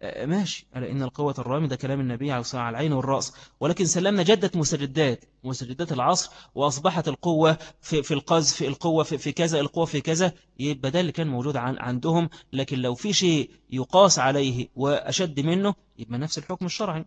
ماشي. ألا إن القوة الرامي ده كلام النبي عليه الصلاة على العين والرأس. ولكن سلمنا جدت مسجدات مسجدات العصر وأصبحت القوة في, في القذف القوة في, في كذا القوة في كذا. يبقى ده اللي كان موجود عن عندهم. لكن لو في شيء يقاس عليه وأشد منه يبقى نفس الحكم الشرعي.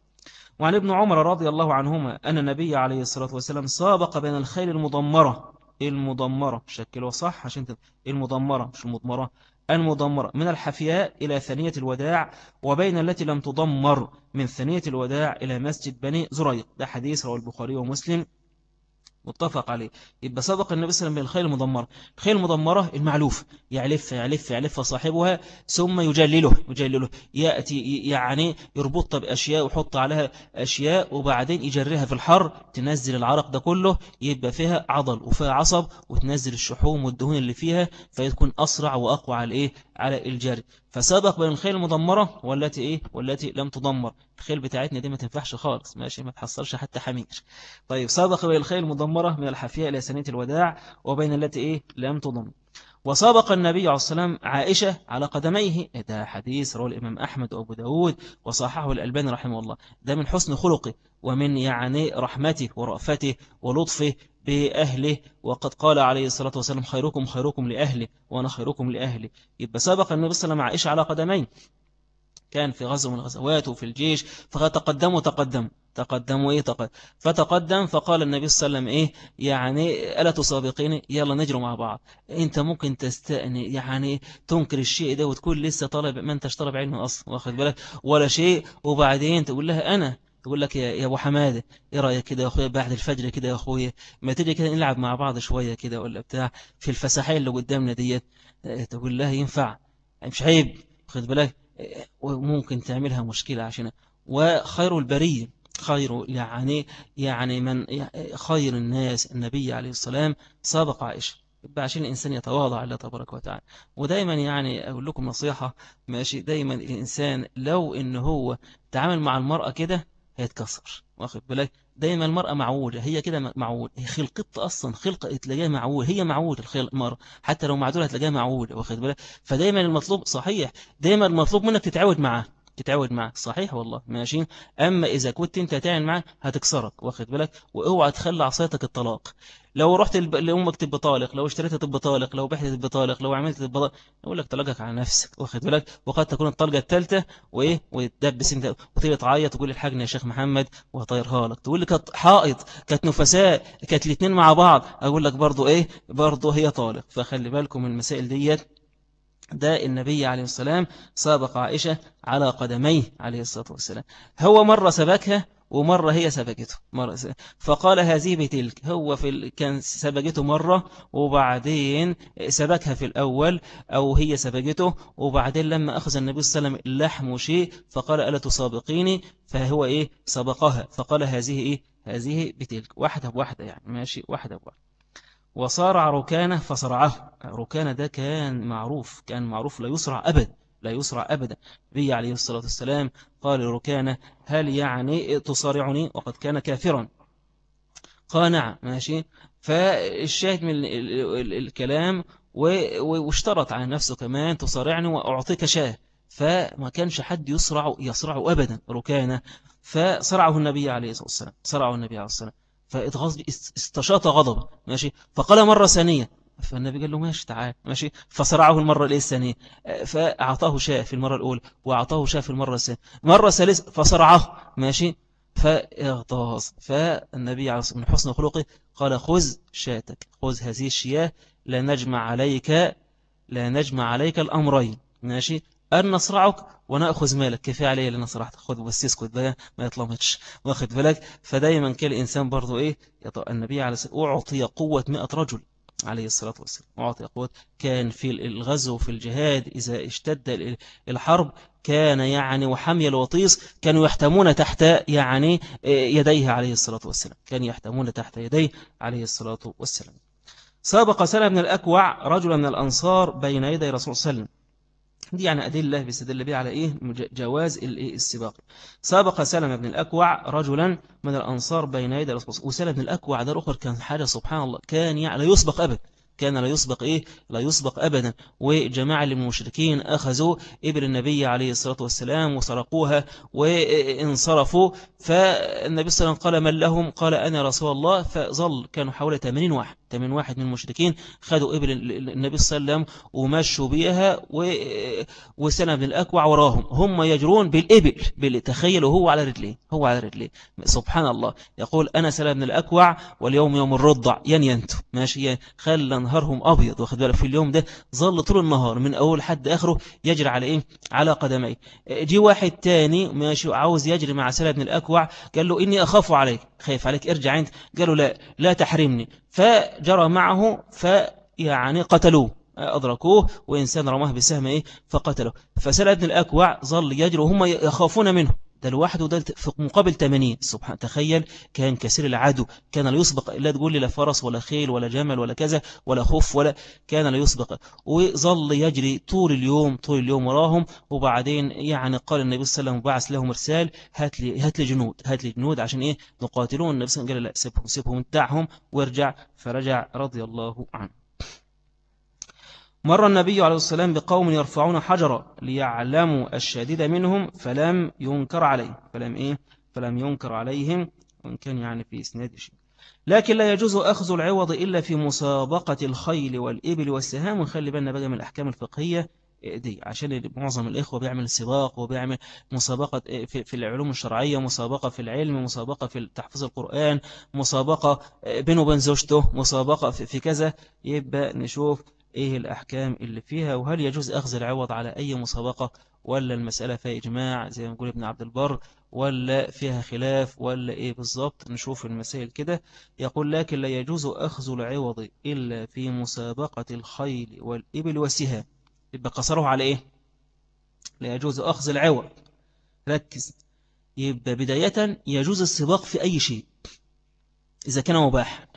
وعن ابن عمر رضي الله عنهما أن النبي عليه الصلاة والسلام سابق بين الخيل المضمرة المضمرة شكله صح عشان المضمرة مش المضمرة المضمرة من الحفياء إلى ثانية الوداع وبين التي لم تضمر من ثانية الوداع إلى مسجد بني زريق. ده حديث رواه البخاري ومسلم. متفق عليه. يبقى سبق النبي صلى الله عليه وسلم بالخيل المضمرة الخيل المضمرة المعلوف. يعلف يعلف يعلف صاحبها ثم يجلله يجلله. يأتي يعني يربطها بأشياء ويحط عليها أشياء وبعدين يجريها في الحر تنزل العرق ده كله يبقى فيها عضل وفيها عصب وتنزل الشحوم والدهون اللي فيها فيكون أسرع وأقوى على إيه على الجري. فسبق بين الخيل المدمرة والتي إيه؟ والتي لم تدمر. الخيل بتاعتنا دي ما تنفعش خالص. ماشي ما تحصلش حتى حمير. طيب سبق بين الخيل المدمرة من الحفياء إلى سنة الوداع وبين التي إيه؟ لم تدمر. وسابق النبي عليه السلام عائشة على قدميه. ده حديث رواه الإمام أحمد وأبو داود وصححه الألباني رحمه الله. ده من حسن خلقه ومن يعني رحمته ورأفته ولطفه بأهله وقد قال عليه الصلاة والسلام خيركم خيركم لأهله وأنا خيركم لأهلي. يبقى سبق النبي صلى الله عليه وسلم على قدمين. كان في غزو من الغزوات وفي الجيش فتقدموا تقدم تقدموا إيه تقدم فتقدم فقال النبي صلى الله عليه وسلم إيه؟ يعني ألا تسابقيني يلا نجروا مع بعض. أنت ممكن تستأني يعني تنكر الشيء ده وتكون لسه طالب ما أنتش طالب علم أصلا واخد بالك؟ ولا شيء. وبعدين تقول لها أنا تقول لك يا أبو حمادة إيه رأيك كده يا أخويا بعد الفجر كده يا أخويا؟ ما تيجي كده نلعب مع بعض شوية كده ولا بتاع في الفساحين اللي قدامنا ديت. تقول لها ينفع. مش عيب خد بالك. وممكن تعملها مشكلة عشان وخير البرية خير يعني يعني من خير الناس. النبي عليه السلام سابق عائشة. يبقى عشان الإنسان يتواضع الله تبارك وتعالى. ودايما يعني أقول لكم نصيحة ماشي؟ دايما الإنسان لو إن هو تعامل مع المرأة كده هيتكسر واخد بالك؟ دايما المرأة معودة هي كده معودة هي خلقت أصلا خلقة تلاقيها معودة هي معودة الخلق المرأة. حتى لو معدولة هتلاقيها معودة واخد بالك؟ فدايما المطلوب صحيح دايما المطلوب منك تتعود معاه. تتعود معاه صحيح والله. ماشي؟ أما إذا كنت أنت تعمل معاه هتكسرك واخد بالك؟ وأوعى تخلي عصايتك الطلاق. لو رحت لأمك تبقى طالق لو اشتريت تبقى طالق لو بحت تبقى طالق لو عملت تبقى طالق يقول لك طلقك على نفسك واخد بالك؟ وقد تكون الطلقة الثالثة وإيه؟ وتدبس أنت وتيجي تعيط تقول الحاجة يا شيخ محمد وهطيرها لك. تقول لي كانت حائط كانت نفساء كانت الاثنين مع بعض. أقول لك برضو إيه؟ برضو هي طالق. فخلي بالكم المسائل ديت. ده النبي عليه السلام سابق عائشة على قدميه عليه الصلاة والسلام. هو مرة سبكها ومرة هي سبقته مرة فقال هذه بتلك هو في ال... كان سبقته مرة وبعدين سبكها في الأول أو هي سبقته وبعدين لما أخذ النبي صلى الله عليه وسلم اللحم شيء فقال ألا تسابقيني فهو إيه؟ سبقها. فقال هذه إيه؟ هذه بتلك واحدة بواحدة يعني. ماشي. واحدة بواحدة. وصارع ركانه فصرعه. ركانه ده كان معروف كان معروف لا يسرع أبدا لا يسرع أبدا. النبي عليه الصلاة والسلام قال لركانة هل يعني تصارعني؟ وقد كان كافرا. قال نعم ماشي. فالشاهد من الكلام واشترط على نفسه كمان تصارعني وأعطيك شاه. فما كانش حد يسرع يسرع أبدا ركانة. فصرعه النبي عليه الصلاة والسلام صرعه النبي عليه الصلاة والسلام. فاستشاط غضب ماشي؟ فقال مرة ثانية. فالنبي قال له ماشي تعال. ماشي؟ فصرعه المرة الإيه الثانية؟ فأعطاه شاء في المرة الأولى وأعطاه شاء في المرة الثانية. مرة ثالثة فصرعه. ماشي؟ فاغتاظ. فالنبي عليه من حسن خلقه قال خذ شاتك خذ هذه الشياة لا نجمع عليك لا نجمع عليك الأمرين. ماشي؟ أن نصرعك ونأخذ مالك كفاية عليه اللي نصرعت خد بس يسكت بقى ما يطلمتش واخد بالك؟ فدايما كان الإنسان برضو إيه؟ النبي الصلاة أعطي قوة مئة رجل عليه الصلاة والسلام. أعطي قوة. كان في الغزو في الجهاد إذا اشتد الحرب كان يعني وحمي الوطيس كانوا يحتمون تحت يعني يديه عليه الصلاة والسلام. كانوا يحتمون تحت يديه عليه الصلاة والسلام. سابق سلم بن الأكوع رجلا من الأنصار بين يدي رسول الله دي يعني أدلة بيستدل بها على إيه؟ جواز السباق. سابق سلم بن الأكوع رجلا من الأنصار بين يدي رسول الله وسلم. بن الأكوع ده الأخر كان حاجة سبحان الله كان يعني لا يسبق أبدا. كان لا يسبق إيه؟ لا يسبق أبدا. وجماعة المشركين أخذوا إبل النبي عليه الصلاة والسلام وسرقوها وانصرفوا. فالنبي صلى الله عليه وسلم قال من لهم؟ قال أنا رسول الله. فظل كانوا حوالي 80 واحد. 80 واحد من المشركين خدوا إبل النبي صلى الله عليه وسلم ومشوا بيها وسنة بن الأكوع وراهم. هم يجرون بالإبل تخيلوا هو على رجليه هو على رجليه. سبحان الله. يقول أنا سلام بن الأكوع واليوم يوم الرضع ين ينتو. ماشي خلى نهارهم أبيض. واخد بالك؟ في اليوم ده ظل طول النهار من أول حد آخره يجري على إيه؟ على قدميه. جي واحد تاني ماشي عاوز يجري مع سلام بن الأكوع قال له إني أخاف عليك. خايف عليك ارجع انت قالوا لا لا تحرمني. فجرى معه فيعني قتلوه أدركوه وإنسان رماه بسهم إيه فقتله. فسأل ابن الأكوع ظل يجري وهم يخافون منه. ده لوحده ده في مقابل 80 سبحان تخيل كان كثير العدو كان لا يسبق لا تقول لي لا فرس ولا خيل ولا جمل ولا كذا ولا خوف ولا كان لا يسبق. وظل يجري طول اليوم طول اليوم وراهم. وبعدين يعني قال النبي صلى الله عليه وسلم بعث لهم رسال هات لي هات لي جنود هات لي جنود عشان إيه؟ نقاتلون النبي صلى الله عليه وسلم قال لا سيبهم سيبهم دعهم وارجع. فرجع رضي الله عنه. مر النبي عليه السلام بقوم يرفعون حجرا ليعلموا الشديد منهم فلم ينكر عليه فلم إيه؟ فلم ينكر عليهم وإن كان يعني في إسناد شيء. لكن لا يجوز أخذ العوض إلا في مسابقة الخيل والإبل والسهام ونخلي بالنا بقى من الأحكام الفقهية دي. عشان معظم الإخوة بيعمل سباق وبيعمل مسابقة في العلوم الشرعية مسابقة في العلم مسابقة في تحفظ القرآن مسابقة بينه وبين زوجته مسابقة في كذا. يبقى نشوف إيه الأحكام اللي فيها؟ وهل يجوز أخذ العوض على أي مسابقة؟ ولا المسألة فيها إجماع زي ما نقول ابن عبد البر ولا فيها خلاف ولا إيه بالضبط؟ نشوف المسائل كده. يقول لكن لا يجوز أخذ العوض إلا في مسابقة الخيل والإبل والسهام. يبقى قصره على إيه؟ لا يجوز أخذ العوض. ركز. يبقى بداية يجوز السباق في أي شيء إذا كان مباح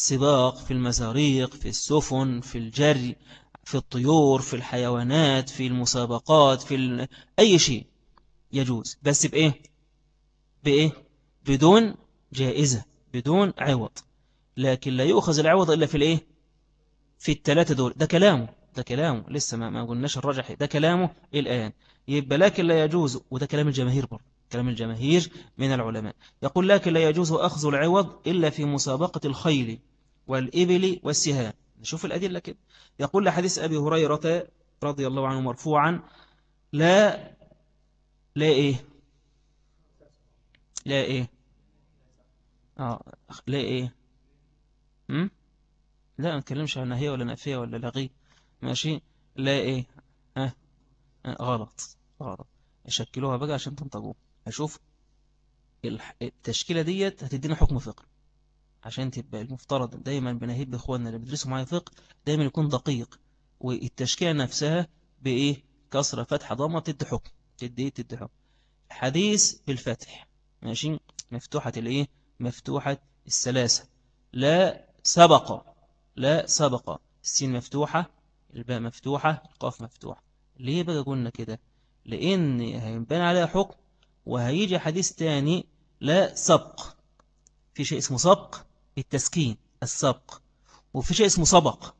سباق في المزاريق في السفن في الجري في الطيور في الحيوانات في المسابقات في ال... أي شيء يجوز. بس بإيه؟ بإيه؟ بدون جائزة بدون عوض. لكن لا يؤخذ العوض إلا في الإيه؟ في الثلاثة دول. ده كلامه ده كلامه. لسه ما, ما قلناش الرجح ده كلامه الآن. يبقى لكن لا يجوز وده كلام الجماهير برضه. كلام الجماهير من العلماء. يقول لكن لا يجوز أخذ العوض إلا في مسابقة الخيل والإبل والسهام. نشوف الأدلة كده يقول لحديث أبي هريرة رضي الله عنه مرفوعا لا لا إيه؟ لا إيه؟ آه لا إيه؟ هم؟ لا ما نتكلمش عن هي ولا نافية ولا لغي. ماشي؟ لا إيه؟ ها؟ آه. غلط غلط. يشكلوها بقى عشان تنطقوا. هشوف التشكيلة ديت هتدينا حكم فقه. عشان تبقى المفترض دايما بنهيب بإخواننا اللي بيدرسوا معايا فقه دايما يكون دقيق والتشكيلة نفسها بإيه؟ كسرة فتحة ضمة تدي حكم تدي إيه؟ تدي حكم. حديث بالفتح ماشي؟ مفتوحة الإيه؟ مفتوحة السلاسة. لا سبق لا سبق. السين مفتوحة الباء مفتوحة القاف مفتوحة. ليه بقى قلنا كده؟ لأن هينبان عليها حكم وهيجي حديث تاني لا سبق. في شيء اسمه سبق التسكين السبق. وفي شيء اسمه سبق.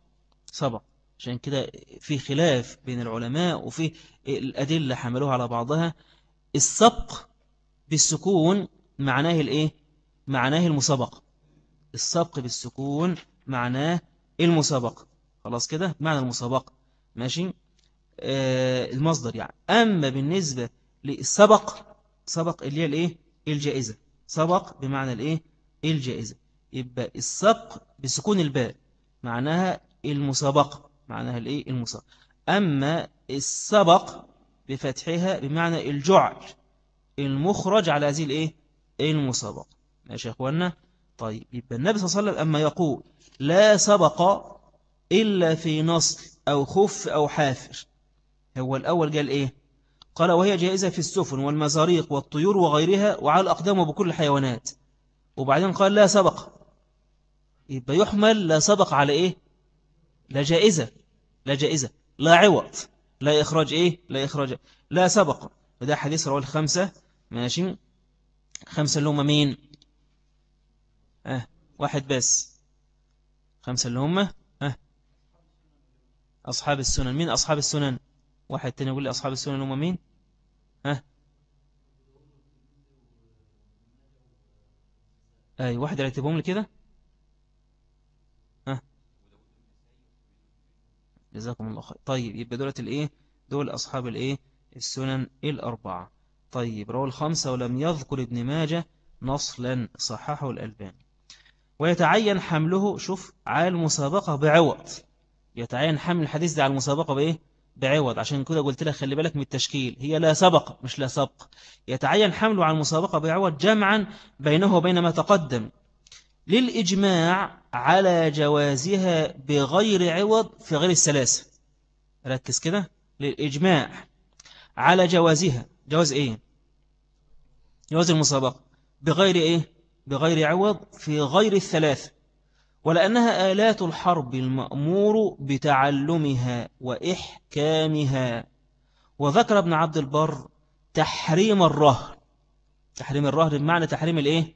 سبق. عشان كده في خلاف بين العلماء وفي الأدلة حملوها على بعضها. السبق بالسكون معناه الايه؟ معناه المسابقة. السبق بالسكون معناه المسابقة. خلاص كده؟ معنى المسابقة. ماشي؟ آه المصدر يعني. أما بالنسبة للسبق سبق اللي هي الايه؟ الجائزة. سبق بمعنى الايه؟ الجائزة. يبقى السبق بسكون الباء معناها المسابقة معناها الايه؟ المسابقة. أما السبق بفتحها بمعنى الجعل المخرج على هذه الايه؟ المسابقة. ماشي يا اخوانا طيب يبقى النبي صلى الله عليه وسلم أما يقول لا سبق إلا في نصل أو خف أو حافر هو الأول قال إيه؟ قال وهي جائزة في السفن والمزاريق والطيور وغيرها وعلى الأقدام وبكل الحيوانات. وبعدين قال لا سبق. يبقى يحمل لا سبق على إيه؟ لا جائزة. لا جائزة. لا عوض. لا إخراج إيه؟ لا إخراج. لا سبق. وده حديث رواه الخمسة. ماشي. خمسة اللي هم مين؟ آه واحد بس. خمسة اللي هم؟ آه أصحاب السنن. مين أصحاب السنن؟ واحد تاني يقول لي أصحاب السنن هم مين؟ ها؟ أي واحد رتبهم لي كده؟ ها؟ جزاكم الله خير. طيب يبقى دولة الإيه؟ دول أصحاب الإيه؟ السنن الأربعة. طيب رواه الخمسة ولم يذكر ابن ماجه نصلا صححه الألباني. ويتعين حمله شوف على المسابقة بعوض. يتعين حمل الحديث ده على المسابقة بإيه؟ بعوض. عشان كده قلت لك خلي بالك من التشكيل. هي لا سبق مش لا سبق. يتعين حمله على المسابقة بعوض جمعا بينه وبين ما تقدم. للإجماع على جوازها بغير عوض في غير السلاسة. ركز كده. للإجماع على جوازها. جواز إيه؟ جواز المسابقة. بغير إيه؟ بغير عوض في غير الثلاثة. ولأنها آلات الحرب المأمور بتعلمها وإحكامها. وذكر ابن عبد البر تحريم الرهن. تحريم الرهن بمعنى تحريم الإيه؟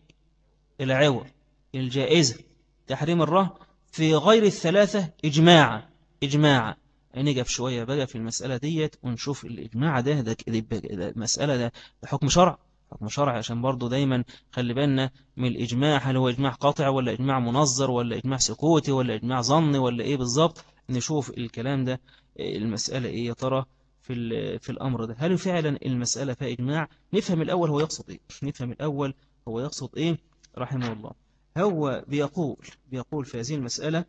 العوض الجائزة. تحريم الرهن في غير الثلاثة إجماعا إجماعا نجف شوية بقى في المسألة ديت ونشوف الإجماع ده ده, المسألة ده حكم شرع. حكم شرعي عشان برضو دايما خلي بالنا من الإجماع هل هو إجماع قاطع ولا إجماع منظر ولا إجماع سكوتي ولا إجماع ظني ولا إيه بالظبط؟ نشوف الكلام ده المسألة إيه يا ترى في في الأمر ده. هل فعلا المسألة فيها إجماع؟ نفهم الأول هو يقصد إيه. نفهم الأول هو يقصد إيه رحمه الله. هو بيقول بيقول في هذه المسألة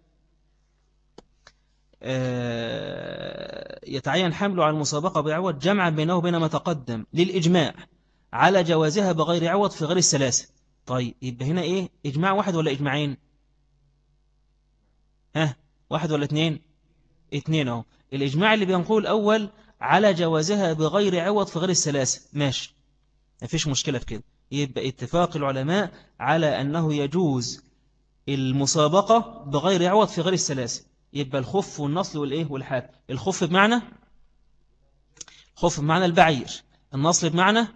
آه، يتعين حمله على المسابقة بعوض جمعا بينه وبين ما تقدم للإجماع. على جوازها بغير عوض في غير السلاسة. طيب يبقى هنا إيه؟ إجماع واحد ولا إجماعين؟ ها؟ واحد ولا اتنين؟ اتنين أهو. الإجماع اللي بينقول الأول على جوازها بغير عوض في غير السلاسة. ماشي. مفيش مشكلة في كده. يبقى اتفاق العلماء على أنه يجوز المسابقة بغير عوض في غير السلاسة. يبقى الخف والنصل والإيه والحاف. الخف بمعنى؟ خف بمعنى البعير. النصل بمعنى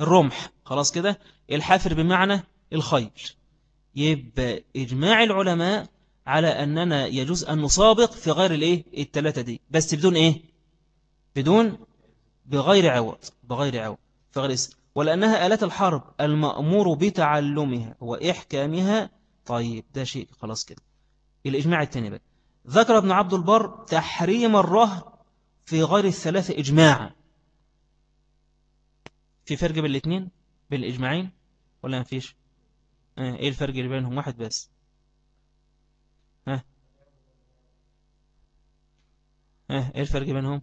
الرمح. خلاص كده؟ الحافر بمعنى الخيل يبقى إجماع العلماء على أننا يجوز أن نسابق في غير الإيه؟ التلاتة دي. بس بدون إيه؟ بدون بغير عوض. بغير عوض. في غير اسم. ولأنها آلات الحرب المأمور بتعلمها وإحكامها. طيب ده شيء. خلاص كده. الإجماع الثاني بقى. ذكر ابن عبد البر تحريم الرهن في غير الثلاثة إجماعا. في فرق بين الاثنين بين الإجماعين؟ ولا ما فيش؟ آه، إيه الفرق اللي بينهم؟ واحد بس. ها؟ ها؟ إيه الفرق بينهم؟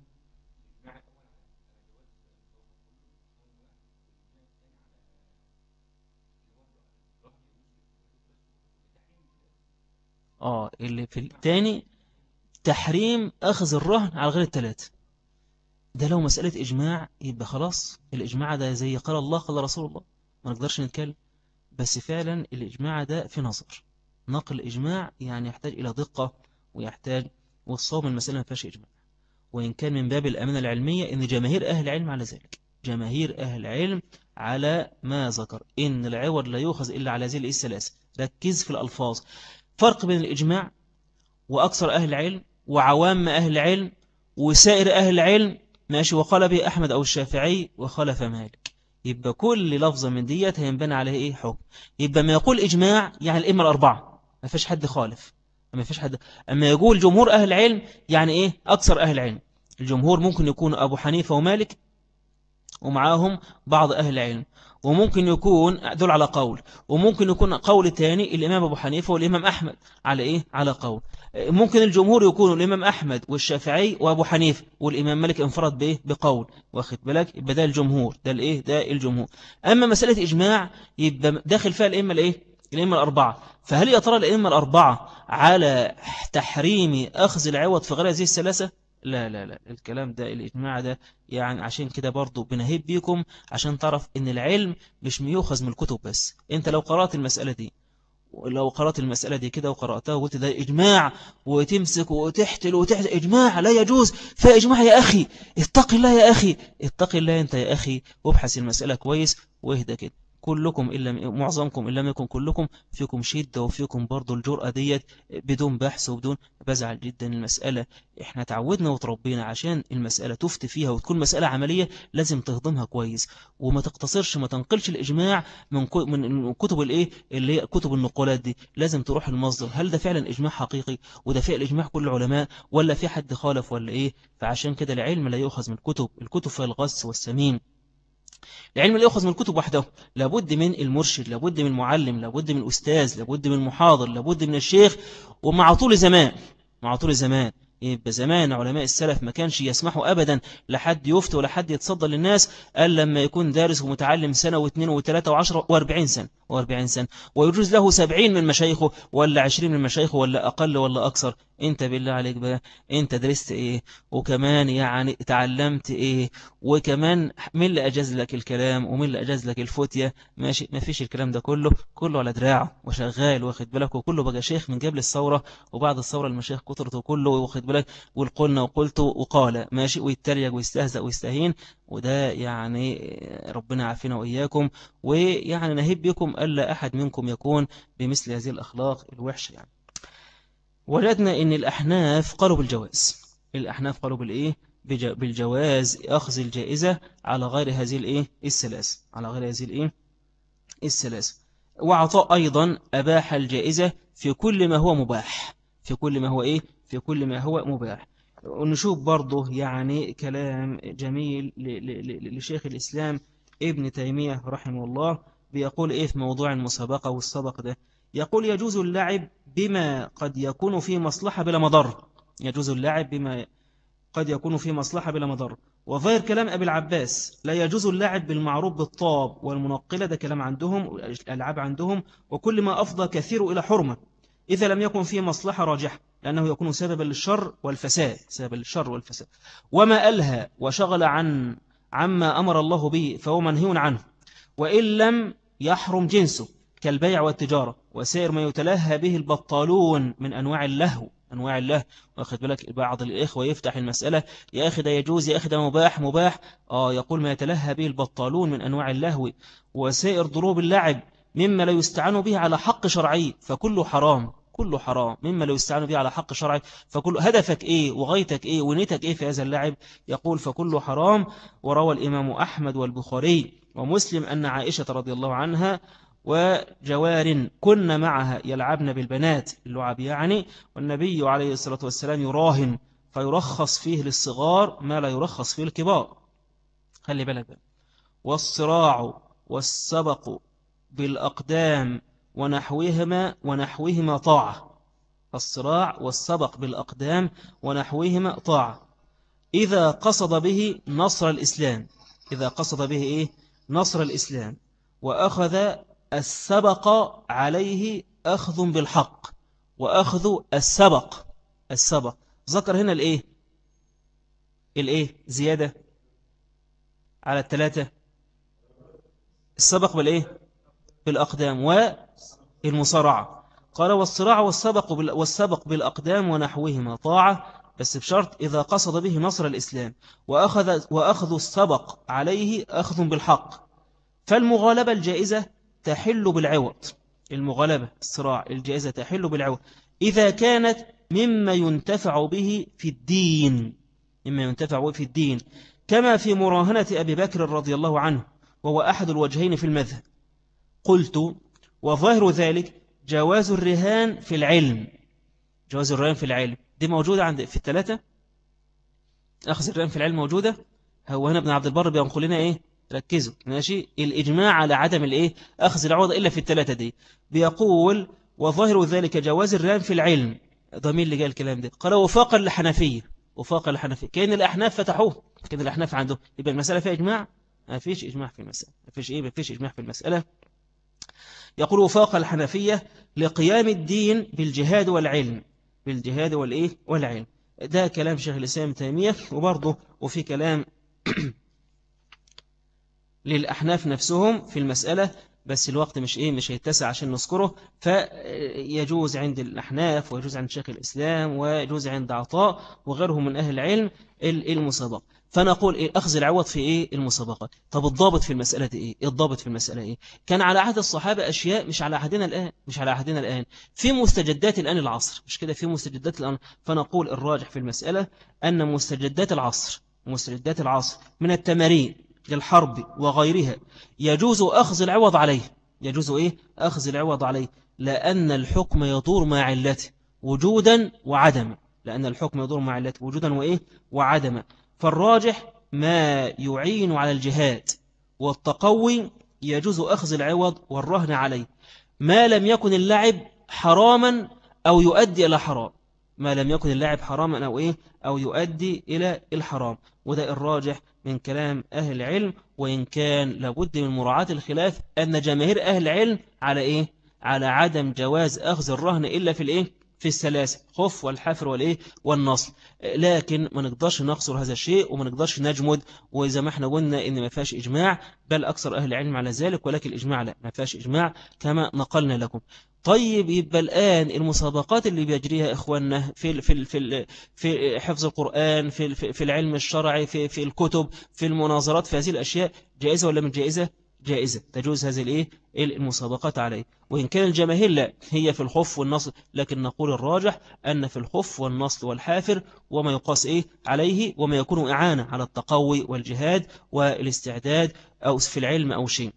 آه اللي في الثاني تحريم أخذ الرهن على غير الثلاثة ده لو مسألة إجماع يبقى خلاص الإجماع ده زي قال الله قال رسول الله. ما نقدرش نتكلم. بس فعلا الإجماع ده في نظر. نقل إجماع يعني يحتاج إلى دقة ويحتاج والصواب المسألة ما فيهاش إجماع. وإن كان من باب الأمانة العلمية إن جماهير أهل العلم على ذلك. جماهير أهل العلم على ما ذكر. إن العوض لا يؤخذ إلا على هذه الثلاثة. ركز في الألفاظ. فرق بين الإجماع وأكثر أهل العلم وعوام أهل العلم وسائر أهل العلم ماشي وقال به أحمد أو الشافعي وخلف مالك. يبقى كل لفظة من ديت هينبنى عليه إيه؟ حكم. يبقى ما يقول إجماع يعني الإمة الأربعة ما فيش حد خالف. ما فيش حد. أما يقول جمهور أهل العلم يعني إيه؟ أكثر أهل العلم. الجمهور ممكن يكون أبو حنيفة ومالك ومعاهم بعض أهل العلم وممكن يكون دول على قول وممكن يكون قول تاني الإمام أبو حنيفة والإمام أحمد على إيه؟ على قول ممكن الجمهور يكونوا الإمام أحمد والشافعي وأبو حنيفة والإمام مالك انفرد بإيه؟ بقول واخد بالك يبقى ده الجمهور ده الإيه؟ ده الجمهور أما مسألة إجماع يبقى داخل فيها الإمة الإيه؟ الإمة الأربعة فهل يا ترى الإمة الأربعة على تحريم أخذ العوض في غير هذه الثلاثة؟ لا لا لا الكلام ده الإجماع ده يعني عشان كده برضو بنهيب بيكم عشان تعرف إن العلم مش ميوخذ من الكتب بس. أنت لو قرأت المسألة دي لو قرأت المسألة دي كده وقرأتها وقلت ده إجماع وتمسك وتحتل وتحتل إجماع لا يجوز. فإجماع يا أخي اتق الله يا أخي اتق الله أنت يا أخي وابحث المسألة كويس وإهدى كده. كلكم إلا معظمكم إلا لم يكن كلكم فيكم شدة وفيكم برضو الجرأة ديت بدون بحث وبدون بزعل جدا المسألة. إحنا تعودنا وتربينا عشان المسألة تفت فيها وتكون مسألة عملية لازم تهضمها كويس. وما تقتصرش ما تنقلش الإجماع من من كتب الإيه؟ اللي هي كتب النقولات دي. لازم تروح المصدر. هل ده فعلا إجماع حقيقي؟ وده فعل إجماع كل العلماء؟ ولا في حد خالف ولا إيه؟ فعشان كده العلم لا يؤخذ من الكتب الكتب في الغص والسمين العلم لا يأخذ من الكتب وحده لابد من المرشد لابد من المعلم لابد من الأستاذ لابد من المحاضر لابد من الشيخ. ومع طول زمان مع طول زمان يبقى زمان علماء السلف ما كانش يسمحوا أبدا لحد يفتي ولا حد يتصدى للناس قال لما يكون دارس ومتعلم سنة واثنين وثلاثة وعشرة وأربعين سنة. وأربعين سنة. ويجوز له سبعين من مشايخه ولا عشرين من مشايخه ولا أقل ولا أكثر انت بالله عليك بقى. انت درست إيه؟ وكمان يعني تعلمت إيه؟ وكمان مين اللي أجاز لك الكلام ومين اللي أجاز لك الفتية. ماشي؟ ما فيش الكلام ده كله. كله على دراعه وشغال واخد بالك؟ وكله بقى شيخ من قبل الثورة وبعد الثورة المشايخ كترته كله واخد بالك؟ والقلنا وقلت وقال. ماشي؟ ويتريق ويستهزأ ويستهين. وده يعني ربنا عافينا وإياكم ويعني نهب بكم ألا أحد منكم يكون بمثل هذه الأخلاق الوحشة يعني. وجدنا إن الأحناف قالوا بالجواز. الأحناف قالوا بالإيه؟ بالجواز أخذ الجائزة على غير هذه الإيه؟ الثلاث على غير هذه الإيه؟ الثلاث وعطاء أيضا أباح الجائزة في كل ما هو مباح. في كل ما هو إيه؟ في كل ما هو مباح. ونشوف برضه يعني كلام جميل لشيخ الإسلام ابن تيمية رحمه الله بيقول إيه في موضوع المسابقة والسبق ده؟ يقول يجوز اللعب بما قد يكون في مصلحة بلا مضر. يجوز اللعب بما قد يكون في مصلحة بلا مضر. وظاهر كلام أبي العباس لا يجوز اللعب بالمعروف بالطاب والمنقلة ده كلام عندهم الألعاب عندهم وكل ما أفضى كثير إلى حرمة. إذا لم يكن فيه مصلحة راجحة لأنه يكون سببا للشر والفساد سببا للشر والفساد. وما ألهى وشغل عن عما أمر الله به فهو منهي عنه. وإن لم يحرم جنسه كالبيع والتجارة وسائر ما يتلهى به البطالون من أنواع اللهو. أنواع الله واخد بالك؟ بعض الإخوة يفتح المسألة يا أخي ده يجوز يا أخي ده مباح مباح. آه يقول ما يتلهى به البطالون من أنواع اللهو. وسائر ضروب اللعب مما لا يستعان به على حق شرعي فكله حرام. كله حرام مما لو يستعان به على حق شرعي فكل هدفك إيه وغايتك إيه ونيتك إيه في هذا اللعب؟ يقول فكله حرام. وروى الإمام أحمد والبخاري ومسلم أن عائشة رضي الله عنها وجوار كن معها يلعبن بالبنات اللعب يعني والنبي عليه الصلاة والسلام يراهن فيرخص فيه للصغار ما لا يرخص فيه الكبار. خلي بالك. والصراع والسبق بالأقدام ونحوهما ونحوهما طاعة. الصراع والسبق بالأقدام ونحوهما طاعة. إذا قصد به نصر الإسلام. إذا قصد به إيه؟ نصر الإسلام. وأخذ السبق عليه أخذ بالحق. وأخذ السبق. السبق. ذكر هنا الإيه؟ الإيه؟ زيادة. على الثلاثة السبق بالإيه؟ بالأقدام والمصارعة. قال والصراع والسبق, والسبق بالأقدام ونحوهما. طاعة بس بشرط إذا قصد به نصر الإسلام. وأخذ, وأخذ السبق عليه أخذ بالحق. فالمغالبة الجائزة تحل بالعوض. المغالبة الصراع الجائزة تحل بالعوض. إذا كانت مما ينتفع به في الدين. مما ينتفع به في الدين. كما في مراهنة أبي بكر رضي الله عنه وهو أحد الوجهين في المذهب. قلت وظاهر ذلك جواز الرهان في العلم. جواز الرهان في العلم. دي موجودة عند في الثلاثة أخذ الرهان في العلم موجودة؟ هو هنا ابن عبد البر بينقل لنا إيه؟ ركزوا. ماشي؟ الإجماع على عدم الإيه؟ أخذ العوض إلا في الثلاثة دي. بيقول وظاهر ذلك جواز الرام في العلم. ضمير اللي جاء الكلام ده. قال وفاقا لحنفية وفاقا لحنفية كأن الأحناف فتحوه. كأن الأحناف عنده. يبقى المسألة فيها إجماع؟ ما فيش إجماع في المسألة. ما فيش إيه؟ ما فيش إجماع في المسألة. يقول وفاق الحنفية لقيام الدين بالجهاد والعلم. بالجهاد والإيه؟ والعلم. ده كلام شيخ الإسلام تيمية وبرضه وفي كلام للأحناف نفسهم في المسألة بس الوقت مش إيه؟ مش هيتسع عشان نذكره. فيجوز عند الأحناف ويجوز عند شيخ الإسلام ويجوز عند عطاء وغيرهم من أهل العلم المسابقة. فنقول إيه أخذ العوض في إيه؟ المسابقة طب الضابط في المسألة إيه؟ الضابط في المسألة إيه؟ كان على عهد الصحابة أشياء مش على عهدنا الآن مش على عهدنا الآن. في مستجدات الآن العصر مش كده؟ في مستجدات الآن. فنقول الراجح في المسألة أن مستجدات العصر مستجدات العصر من التمارين للحرب وغيرها يجوز أخذ العوض عليه. يجوز إيه؟ أخذ العوض عليه. لأن الحكم يدور مع علته وجودا وعدما. لأن الحكم يدور مع علته وجودا وإيه؟ وعدما. فالراجح ما يعين على الجهاد والتقوي يجوز أخذ العوض والرهن عليه. ما لم يكن اللعب حراما أو يؤدي إلى حرام. ما لم يكن اللعب حراما أو إيه؟ أو يؤدي إلى الحرام. وده الراجح من كلام أهل العلم وإن كان لابد من مراعاة الخلاف أن جماهير أهل العلم على إيه؟ على عدم جواز أخذ الرهن إلا في الإيه؟ في السلاسل خف والحفر والإيه؟ والنصل لكن ما نقدرش نقصر هذا الشيء وما نقدرش نجمد وإذا ما إحنا قلنا إن ما فيهاش إجماع بل أكثر أهل العلم على ذلك ولكن الإجماع لا ما فيهاش إجماع كما نقلنا لكم. طيب يبقى الآن المسابقات اللي بيجريها إخواننا في في في في حفظ القرآن في في العلم الشرعي في في الكتب في المناظرات في هذه الأشياء جائزة ولا من جائزة؟ جائزة. تجوز هذه الإيه؟ المسابقات عليه. وإن كان الجماهير لا هي في الخف والنصل لكن نقول الراجح أن في الخف والنصل والحافر وما يقاس إيه؟ عليه وما يكون إعانة على التقوي والجهاد والاستعداد أو في العلم أو شيء.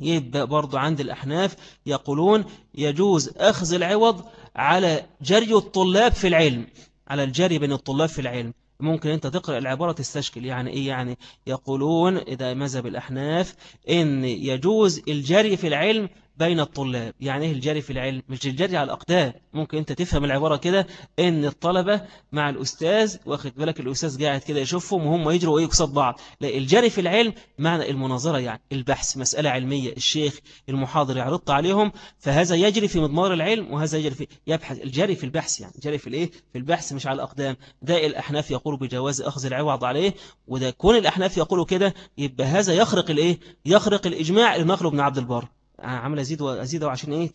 يبقى برضو عند الأحناف يقولون يجوز أخذ العوض على جري الطلاب في العلم على الجري بين الطلاب في العلم. ممكن أنت تقرأ العبارة تستشكل. يعني إيه؟ يعني يقولون إذا مذهب الأحناف إن يجوز الجري في العلم بين الطلاب. يعني إيه الجري في العلم؟ مش الجري على الأقدام. ممكن أنت تفهم العبارة كده إن الطلبة مع الأستاذ واخد بالك الأستاذ قاعد كده يشوفهم وهم يجروا إيه قصاد بعض. لا الجري في العلم معنى المناظرة يعني البحث مسألة علمية. الشيخ المحاضر يعرض عليهم فهذا يجري في مضمار العلم وهذا يجري في يبحث. الجري في البحث يعني الجري في الإيه؟ في البحث مش على الأقدام. ده الأحناف يقولوا بجواز أخذ العوض عليه وده كون الأحناف يقولوا كده يبقى هذا يخرق الإيه؟ يخرق الإجماع اللي نقله ابن عبد البر. عمل أزيد وأزيد عشان إيه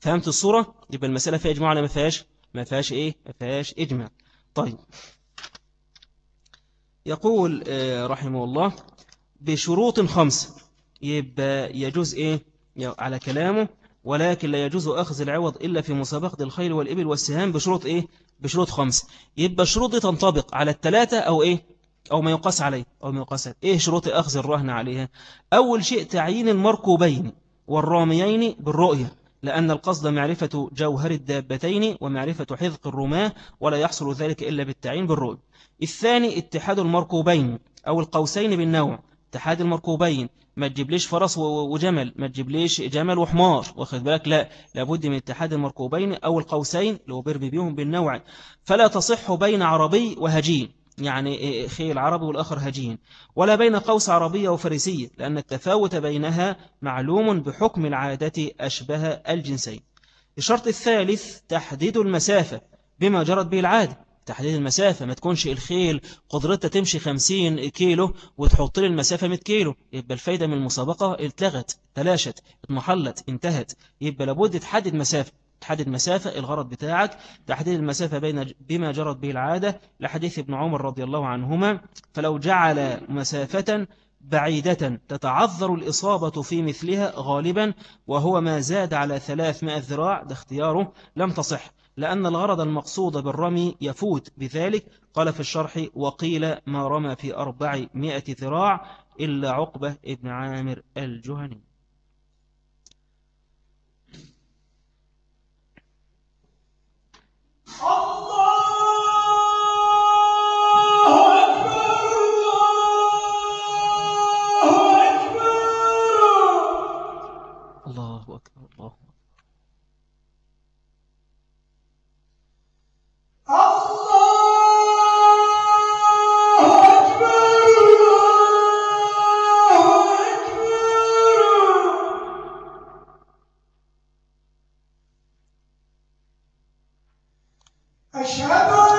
فهمت الصورة؟ يبقى المسألة فيها إجماع ولا ما فيهاش؟ ما فيهاش إيه؟ ما فيهاش إجماع. طيب. يقول آه، رحمه الله بشروط خمسة يبقى يجوز إيه؟ على كلامه ولكن لا يجوز أخذ العوض إلا في مسابقة الخيل والإبل والسهام بشروط إيه؟ بشروط خمسة يبقى الشروط دي تنطبق على الثلاثة أو إيه؟ أو ما يقاس عليه أو ما يقاس عليه. إيه شروط أخذ الرهن عليها؟ أول شيء تعيين المركوبين. والراميين بالرؤية لأن القصد معرفة جوهر الدابتين ومعرفة حذق الرماة ولا يحصل ذلك إلا بالتعيين بالرؤية. الثاني اتحاد المركوبين أو القوسين بالنوع. اتحاد المركوبين ما تجيبليش فرس وجمل ما تجيبليش جمل وحمار. واخد بالك؟ لا لابد من اتحاد المركوبين أو القوسين لو بيرمي بيهم بالنوع. فلا تصح بين عربي وهجين. يعني خيل عربي والآخر هجين ولا بين قوس عربية وفريسية لأن التفاوت بينها معلوم بحكم العادة أشبه الجنسين. الشرط الثالث تحديد المسافة بما جرت به العادة. تحديد المسافة ما تكونش الخيل قدرتها تمشي 50 كيلو وتحط لي المسافة 100 كيلو يبقى الفايدة من المسابقة اتلغت تلاشت اتمحلت انتهت يبقى لابد تحدد مسافة. تحدد مسافة الغرض بتاعك؟ تحديد المسافة بين بما جرت به العادة لحديث ابن عمر رضي الله عنهما فلو جعل مسافة بعيدة تتعذر الإصابة في مثلها غالبا وهو ما زاد على 300 ذراع ده اختياره لم تصح لأن الغرض المقصود بالرمي يفوت بذلك قال في الشرح وقيل ما رمى في 400 ذراع إلا عقبة ابن عامر الجهني. الله Fechado!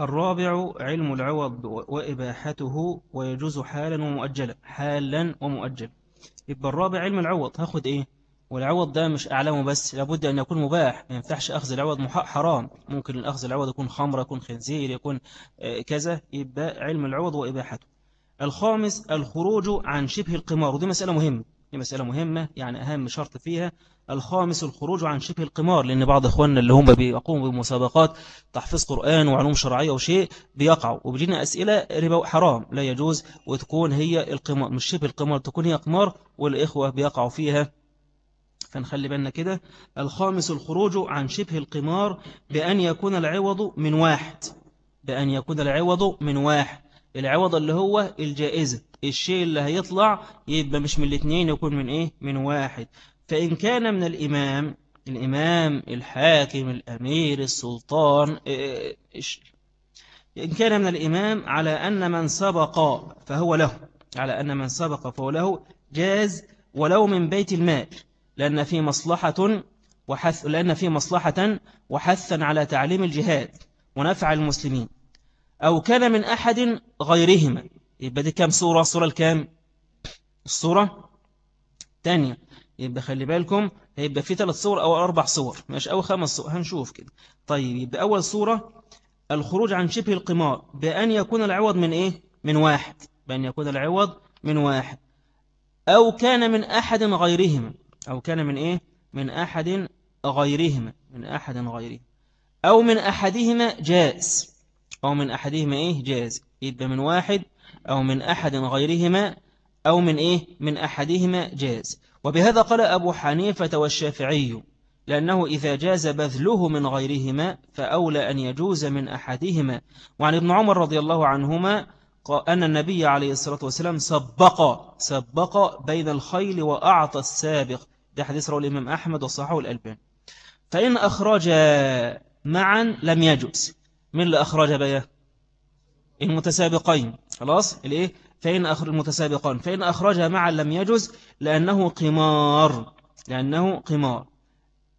الرابع علم العوض وإباحته ويجوز حالا ومؤجلا. حالا ومؤجلا. يبقى الرابع علم العوض. هاخد إيه؟ والعوض ده مش أعلمه بس لابد أن يكون مباح. ما ينفعش أخذ العوض حرام. ممكن الأخذ العوض يكون خمر يكون خنزير يكون آه، كذا. يبقى علم العوض وإباحته. الخامس الخروج عن شبه القمار. ودي مسألة مهمة. دي مسألة مهمة يعني أهم شرط فيها. الخامس الخروج عن شبه القمار لأن بعض إخواننا اللي هم بيقوموا بمسابقات تحفيظ قرآن وعلوم شرعية وشيء بيقعوا وبيجينا أسئلة ربا حرام لا يجوز وتكون هي القمار مش شبه القمار تكون هي قمار والإخوة بيقعوا فيها. فنخلي بالنا كده. الخامس الخروج عن شبه القمار بأن يكون العوض من واحد بأن يكون العوض من واحد. العوض اللي هو الجائزة الشيء اللي هيطلع يبقى مش من الاثنين يكون من إيه؟ من واحد. فإن كان من الإمام الإمام الحاكم الأمير السلطان إن كان من الإمام على أن من سبق فهو له على أن من سبق فهو له جاز ولو من بيت المال لأن في مصلحة وحث لأن في مصلحة وحثا على تعليم الجهاد ونفع المسلمين. أو كان من أحد غيرهما. يبقى دي كام صورة الصورة الكام؟ الصورة تانية يبقى خلي بالكم هيبقى في ثلاث صور أو أربع صور مش أو خمس صور هنشوف كده. طيب يبقى أول صورة الخروج عن شبه القمار بأن يكون العوض من إيه؟ من واحد بأن يكون العوض من واحد. أو كان من أحد غيرهما أو كان من إيه؟ من أحد غيرهما من أحد غيرهما أو من أحدهما جائز أو من أحدهما إيه؟ جائز يبقى من واحد أو من أحد غيرهما أو من إيه؟ من أحدهما جائز وبهذا قال أبو حنيفة والشافعي لأنه إذا جاز بذله من غيرهما فأولى أن يجوز من أحدهما. وعن ابن عمر رضي الله عنهما أن النبي عليه الصلاة والسلام سبق سبق بين الخيل وأعطى السابق. ده حديث رواه الإمام أحمد وصححه الألبان فإن أخرج معا لم يجوز. من اللي أخرج بيا؟ المتسابقين. خلاص؟ الإيه؟ فإن أخرج المتسابقان فإن أخرج معا لم يجوز لأنه قمار. لأنه قمار.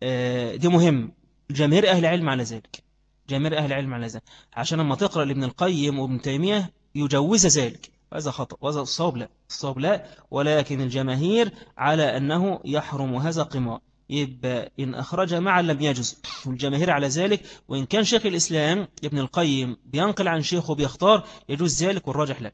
آه، دي مهم. جماهير أهل العلم على ذلك. جماهير أهل العلم على ذلك. عشان لما تقرأ لابن القيم وابن تيمية يجوز ذلك. هذا خطأ. وهذا الصواب لا. الصواب لا. ولكن الجماهير على أنه يحرم هذا قمار. يبقى إن أخرج معا لم يجوز والجماهير على ذلك. وإن كان شيخ الإسلام ابن القيم بينقل عن شيخه بيختار يجوز ذلك والراجح لا.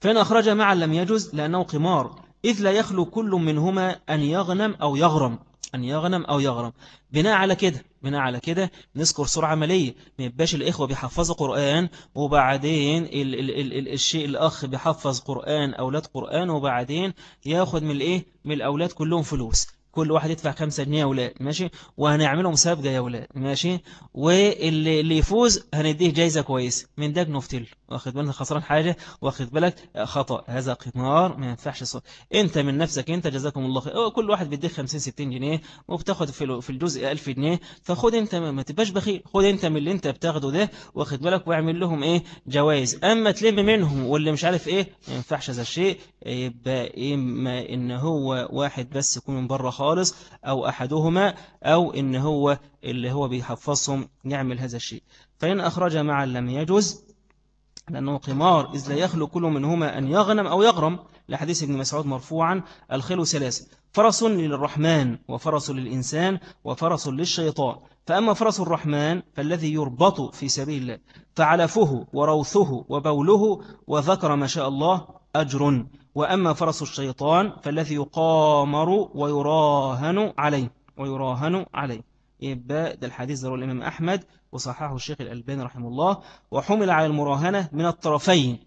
فإن أخرج معا لم يجوز لأنه قمار إذ لا يخلو كل منهما أن يغنم أو يغرم أن يغنم أو يغرم. بناء على كده بناء على كده نذكر صورة عملية ما يبقاش الإخوة بيحفظوا قرآن وبعدين ال ال ال ال الشيء الأخ بيحفظ قرآن أولاد قرآن وبعدين ياخد من الإيه؟ من الأولاد كلهم فلوس. كل واحد يدفع خمسة جنيه يا ولاد؟ ماشي؟ وهنعمله مسابقة يا ولاد ماشي؟ واللي اللي يفوز هنديه جايزة كويسة من ده نفتل. واخد بالك؟ خسران حاجة؟ واخد بالك؟ خطأ. هذا قمار ما ينفعش صح. انت من نفسك انت جزاكم الله خير. كل واحد بيديك 50 60 جنيه وبتاخد في في الجزء 1000 جنيه. فخد انت ما تبقاش بخيل. خد انت من اللي انت بتاخده ده. واخد بالك؟ واعمل لهم إيه؟ جوائز. أما تلم منهم واللي مش عارف إيه ما ينفعش هذا الشيء. يبقى إما إن هو واحد بس يكون من بره خالص. أو أحدهما أو إن هو اللي هو بيحفظهم يعمل هذا الشيء. فإن أخرج معا لم يجوز لأنه قمار إذ لا يخلو كل منهما أن يغنم أو يغرم. لحديث ابن مسعود مرفوعا الخيل ثلاثة فرس للرحمن وفرس للإنسان وفرس للشيطان. فأما فرس الرحمن فالذي يربط في سبيل الله فعلفه وروثه وبوله وذكر ما شاء الله أجر وأما فرس الشيطان فالذي يقامر ويراهن عليه ويراهن عليه. يبقى ده الحديث ذروه الإمام أحمد وصححه الشيخ الألباني رحمه الله. وحمل على المراهنة من الطرفين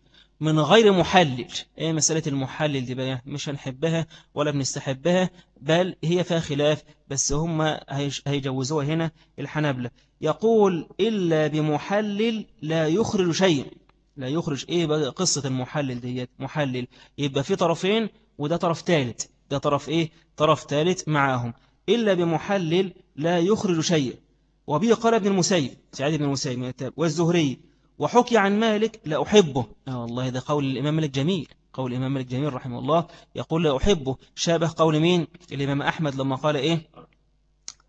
من غير محلل. إيه مسألة المحلل دي بقى؟ مش هنحبها ولا بنستحبها بل هي فيها خلاف بس هم هيجوزوها هنا الحنابلة. يقول إلا بمحلل لا يخرج شيء. لا يخرج. إيه بقى قصة المحلل ديت؟ محلل. يبقى في طرفين وده طرف ثالث ده طرف إيه؟ طرف ثالث معاهم. إلا بمحلل لا يخرج شيء وبه قال ابن المسيب سعيد بن المسيب والزهري وحكي عن مالك لا أحبه. آه والله ده قول الإمام مالك جميل. قول الإمام مالك جميل رحمه الله. يقول لا أحبه. شابه قول مين؟ الإمام أحمد لما قال إيه؟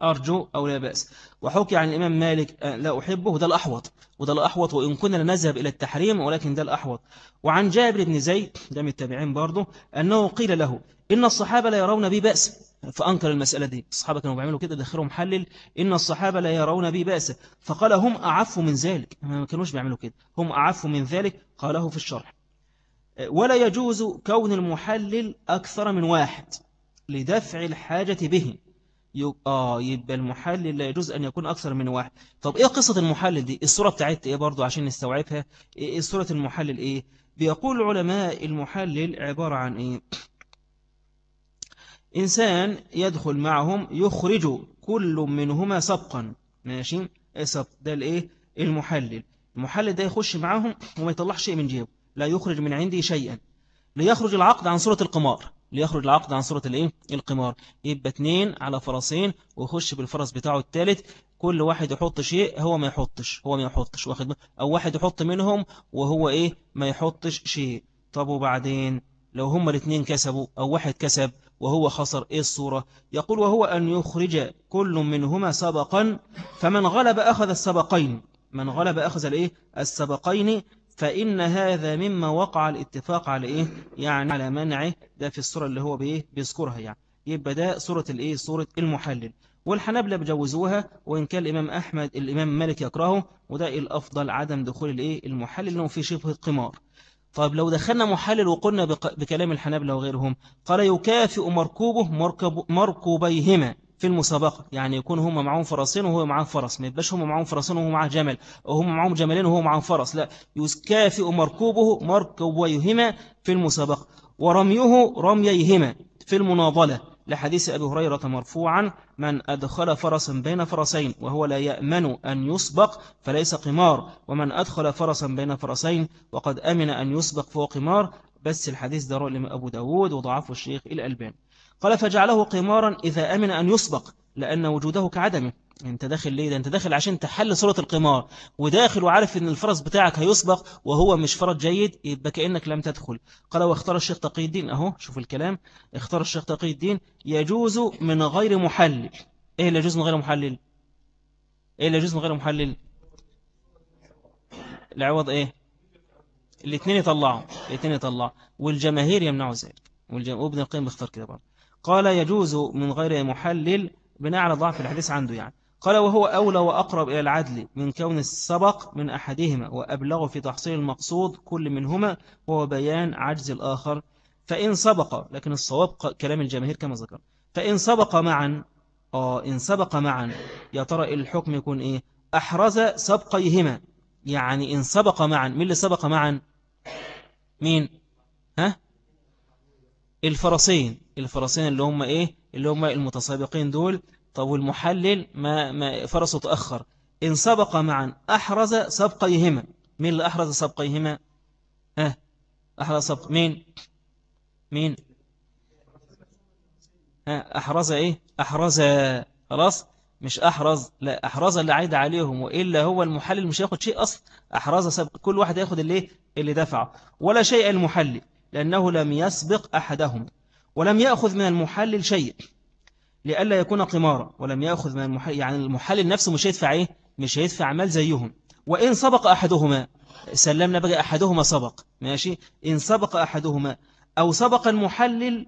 أرجو أو لا بأس. وحكي عن الإمام مالك آه، لا أحبه ده الأحوط. وده الأحوط وإن كنا نذهب إلى التحريم ولكن ده الأحوط. وعن جابر بن زيد ده من التابعين برضه أنه قيل له إن الصحابة لا يرون بي بأس. فأنكر المسألة دي. الصحابة كانوا بيعملوا كده دخلوا محلل إن الصحابة لا يرون بي بأس. فقال هم أعفوا من ذلك. ما كانوش بيعملوا كده. هم أعفوا من ذلك قاله في الشرح. ولا يجوز كون المحلل أكثر من واحد لدفع الحاجة به. آه يبقى المحلل لا يجوز أن يكون أكثر من واحد. طب إيه قصة المحلل دي؟ الصورة بتاعتها إيه برضو عشان نستوعبها؟ إيه صورة المحلل إيه؟ بيقول العلماء المحلل عبارة عن إيه؟ إنسان يدخل معهم يخرج كل منهما سبقا. ماشي؟ إيه سبق؟ ده الإيه؟ المحلل. المحلل ده يخش معهم وما يطلع شيء من جيبه لا يخرج من عندي شيئا. ليخرج العقد عن صورة القمار. ليخرج العقد عن صورة الإيه؟ القمار. يبقى اتنين على فرسين ويخش بالفرس بتاعه الثالث كل واحد يحط شيء هو ما يحطش هو ما يحطش واخد أو واحد يحط منهم وهو إيه؟ ما يحطش شيء. طب وبعدين؟ لو هما الاثنين كسبوا أو واحد كسب وهو خسر إيه الصورة؟ يقول وهو أن يخرج كل منهما سبقا فمن غلب أخذ السبقين. من غلب أخذ الإيه؟ السبقين فإن هذا مما وقع الاتفاق على إيه؟ يعني على منعه ده في الصورة اللي هو بإيه؟ بيذكرها يعني. يبقى ده صورة الإيه؟ صورة المحلل. والحنابلة بجوزوها وإن كان الإمام أحمد الإمام مالك يكرهه وده الأفضل عدم دخول الإيه؟ المحلل لأنه في شبه قمار. طيب لو دخلنا محلل وقلنا بكلام الحنابلة وغيرهم قال يكافئ مركوبه مركب مركوبيهما في المسابقة. يعني يكون هم معهم فرسين وهو معاه فرس. ما يبقاش هم معهم فرسين وهو معاه جمل. أو هم معهم جملين وهو معاه فرس. لا. يكافئ مركوبه مركوبيهما في المسابقة. ورميه رمييهما في المناضلة. لحديث أبي هريرة مرفوعا من أدخل فرسا بين فرسين وهو لا يأمن أن يسبق فليس قمار. ومن أدخل فرسا بين فرسين وقد أمن أن يسبق فهو قمار. بس الحديث ده رأى أبو داود وضعفه الشيخ الألباني. قال فجعله قمارا إذا أمن أن يسبق لأن وجوده كعدمه. أنت داخل ليه؟ ده أنت داخل عشان تحل صورة القمار. وداخل وعارف إن الفرس بتاعك هيسبق وهو مش فرس جيد يبقى كأنك لم تدخل. قال واختار الشيخ تقي الدين. أهو شوف الكلام. اختار الشيخ تقي الدين. يجوز من غير محلل. إيه اللي يجوز من غير محلل؟ إيه اللي يجوز من غير محلل؟ العوض إيه؟ الاثنين يطلعوا الاثنين يطلعوا. والجماهير يمنعوا ذلك. وابن القيم بيختار كده برضه. قال يجوز من غير محلل بناء على ضعف الحديث عنده يعني. قال وهو أولى وأقرب إلى العدل من كون السبق من أحدهما وأبلغ في تحصيل المقصود كل منهما وهو بيان عجز الآخر. فإن سبق لكن الصواب كلام الجماهير كما ذكر. فإن سبق معا آه إن سبق معا يا ترى الحكم يكون إيه؟ أحرز سبقيهما. يعني إن سبق معا مين اللي سبق معا؟ مين؟ ها؟ الفرسين. الفرسين اللي هم إيه؟ اللي هم المتسابقين دول. طب والمحلل ما, ما فرسه تأخر. إن سبق معا أحرز سبقيهما. مين اللي أحرز سبقيهما؟ ها؟ أحرز سبق مين؟ مين؟ ها؟ أحرز إيه؟ أحرز خلاص؟ مش أحرز لا أحرز اللي عايد عليهم وإلا هو المحلل مش ياخد شيء أصلا. أحرز سبق كل واحد ياخد اللي اللي دفعه. ولا شيء المحلل لأنه لم يسبق أحدهم. ولم يأخذ من المحلل شيء لئلا يكون قمارا. ولم يأخذ من المحلل يعني المحلل نفسه مش هيدفع إيه؟ مش هيدفع مال زيهم. وإن سبق أحدهما سلمنا بقى أحدهما سبق ماشي؟ إن سبق أحدهما أو سبق المحلل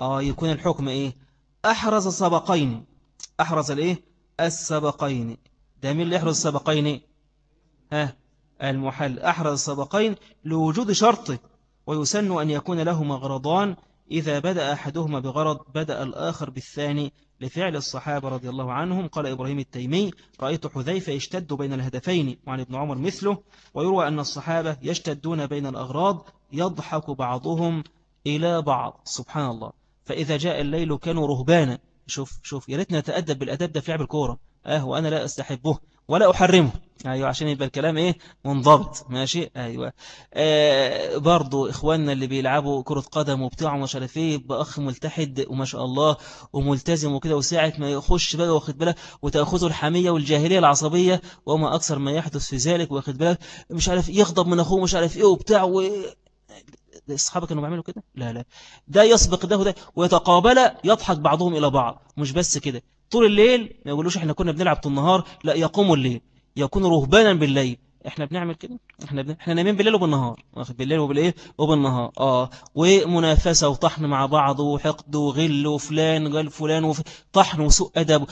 آه يكون الحكم إيه؟ أحرز سبقين. أحرز الإيه؟ السبقين. ده مين اللي يحرز السبقين؟ ها؟ المحل أحرز السبقين لوجود شرطه ويسن أن يكون لهما غرضان إذا بدأ أحدهما بغرض بدأ الآخر بالثاني لفعل الصحابة رضي الله عنهم. قال إبراهيم التيمي رأيت حذيفة يشتد بين الهدفين وعن ابن عمر مثله ويروى أن الصحابة يشتدون بين الأغراض يضحك بعضهم إلى بعض. سبحان الله. فإذا جاء الليل كانوا رهبانا. شوف شوف يا ريتنا نتأدب بالأدب ده في لعب الكورة. آه وأنا لا أستحبه. ولا أحرمه. أيوة عشان يبقى الكلام إيه؟ منضبط. ماشي؟ أيوة. آه برضو إخواننا اللي بيلعبوا كرة قدم وبتاع ومش عارف إيه بأخ ملتحد وما شاء الله وملتزم وكده وساعة ما يخش بقى واخد بالك وتأخذه الحمية والجاهلية العصبية وما أكثر ما يحدث في ذلك واخد بالك مش عارف يغضب من أخوه مش عارف إيه وبتاع و أصحابك كانوا بيعملوا كده؟ لا لا. ده يسبق ده وده. ويتقابل يضحك بعضهم إلى بعض. مش بس كده. طول الليل ما يقولوش إحنا كنا بنلعب طول النهار لا يقوموا الليل يكونوا رهبانا بالليل. إحنا بنعمل كده؟ إحنا بن... إحنا نايمين بالليل وبالنهار. واخد بالليل وبالإيه؟ وبالنهار. آه. ومنافسة وطحن مع بعض وحقد وغل وفلان قال فلان وف... طحن وسوء أدب.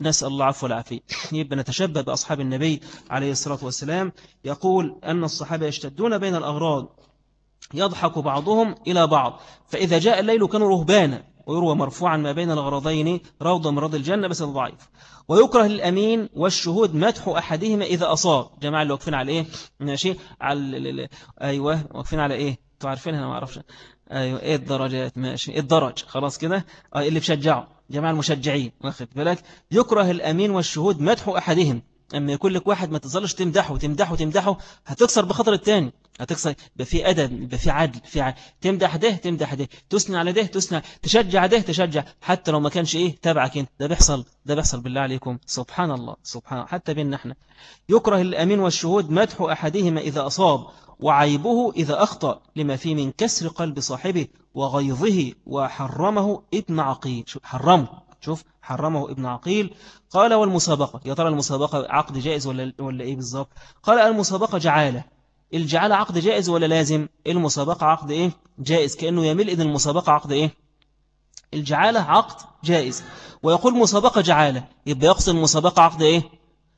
نسأل الله العفو والعافية. يبقى نتشبه بأصحاب النبي عليه الصلاة والسلام. يقول أن الصحابة يشتدون بين الأغراض يضحك بعضهم إلى بعض. فإذا جاء الليل كانوا رهبانا. ويروى مرفوعا ما بين الغرضين روضة من رض الجنة بس الضعيف ويكره الأمين والشهود مدح أحدهما إذا أصاب. جماعة اللي واقفين على إيه؟ ماشي. على أيوة. واقفين على إيه؟ تعرفين أنا ما أعرفش. أيوة. إيه الدرجات؟ ماشي. إيه الدرج؟ خلاص كده. آه اللي بشجعه. جماعة المشجعين. واخد بالك؟ يكره الأمين والشهود مدح أحدهم أما يكون لك واحد ما تظلش تمدحه وتمدحه وتمدحه هتكسر بخطر التاني. هتكسر يبقى في أدب يبقى في عدل في عدل. تمدح ده تمدح ده تثني على ده تثني تشجع ده تشجع. حتى لو ما كانش إيه تبعك أنت. ده بيحصل ده بيحصل بالله عليكم. سبحان الله سبحان حتى بيننا إحنا. يكره الأمين والشهود مدح أحدهما إذا أصاب وعيبه إذا أخطأ لما فيه من كسر قلب صاحبه وغيظه وحرمه ابن عقيل. حرمه. شوف حرمه ابن عقيل. قال والمسابقة. يا ترى المسابقة عقد جائز ولا, ولا إيه بالظبط؟ قال المسابقة جعالة. الجعالة عقد جائز ولا لازم؟ المسابقة عقد إيه؟ جائز. كأنه يميل إذن المسابقة عقد إيه؟ الجعالة عقد جائز. ويقول مسابقة جعالة. يبقى يقصد المسابقة عقد إيه؟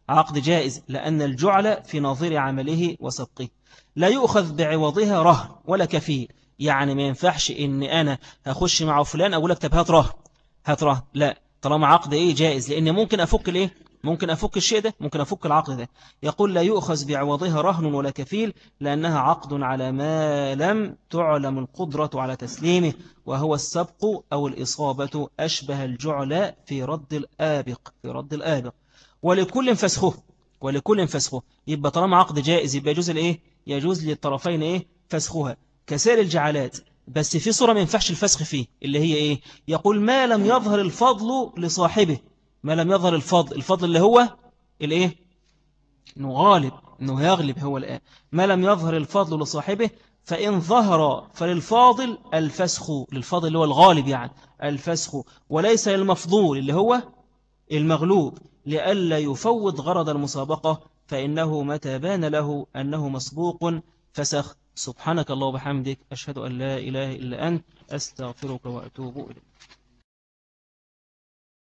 عقد جائز. لأن الجعل في نظير عمله وسبقه لا يؤخذ بعوضها رهن ولا كفيل. يعني ما ينفعش إن أنا هخش مع فلان أقول لك طب هات رهن. هات رهن لا. طالما عقد إيه جائز. لأن ممكن أفك الإيه؟ ممكن أفك الشيء ده ممكن أفك العقد ده. يقول لا يؤخذ بعوضها رهن ولا كفيل لأنها عقد على ما لم تعلم القدرة على تسليمه وهو السبق أو الإصابة. أشبه الجعل في رد الآبق في رد الآبق. ولكل فسخه ولكل فسخه. يبقى طالما عقد جائز يبقى يجوز الإيه يجوز للطرفين إيه؟ فسخها. كسائر الجعلات بس في صورة ما ينفعش الفسخ فيه اللي هي إيه؟ يقول ما لم يظهر الفضل لصاحبه. ما لم يظهر الفضل الفضل اللي هو الإيه؟ إنه غالب إنه يغلب هو الآن. ما لم يظهر الفضل لصاحبه فإن ظهر فللفاضل الفسخ للفاضل اللي هو الغالب يعني الفسخ. وليس للمفضول اللي هو المغلوب. لئلا يفوض غرض المسابقة فإنه متى بان له أنه مسبوق فسخ. سبحانك الله وبحمدك أشهد أن لا إله إلا أنت أستغفرك وأتوب إليك.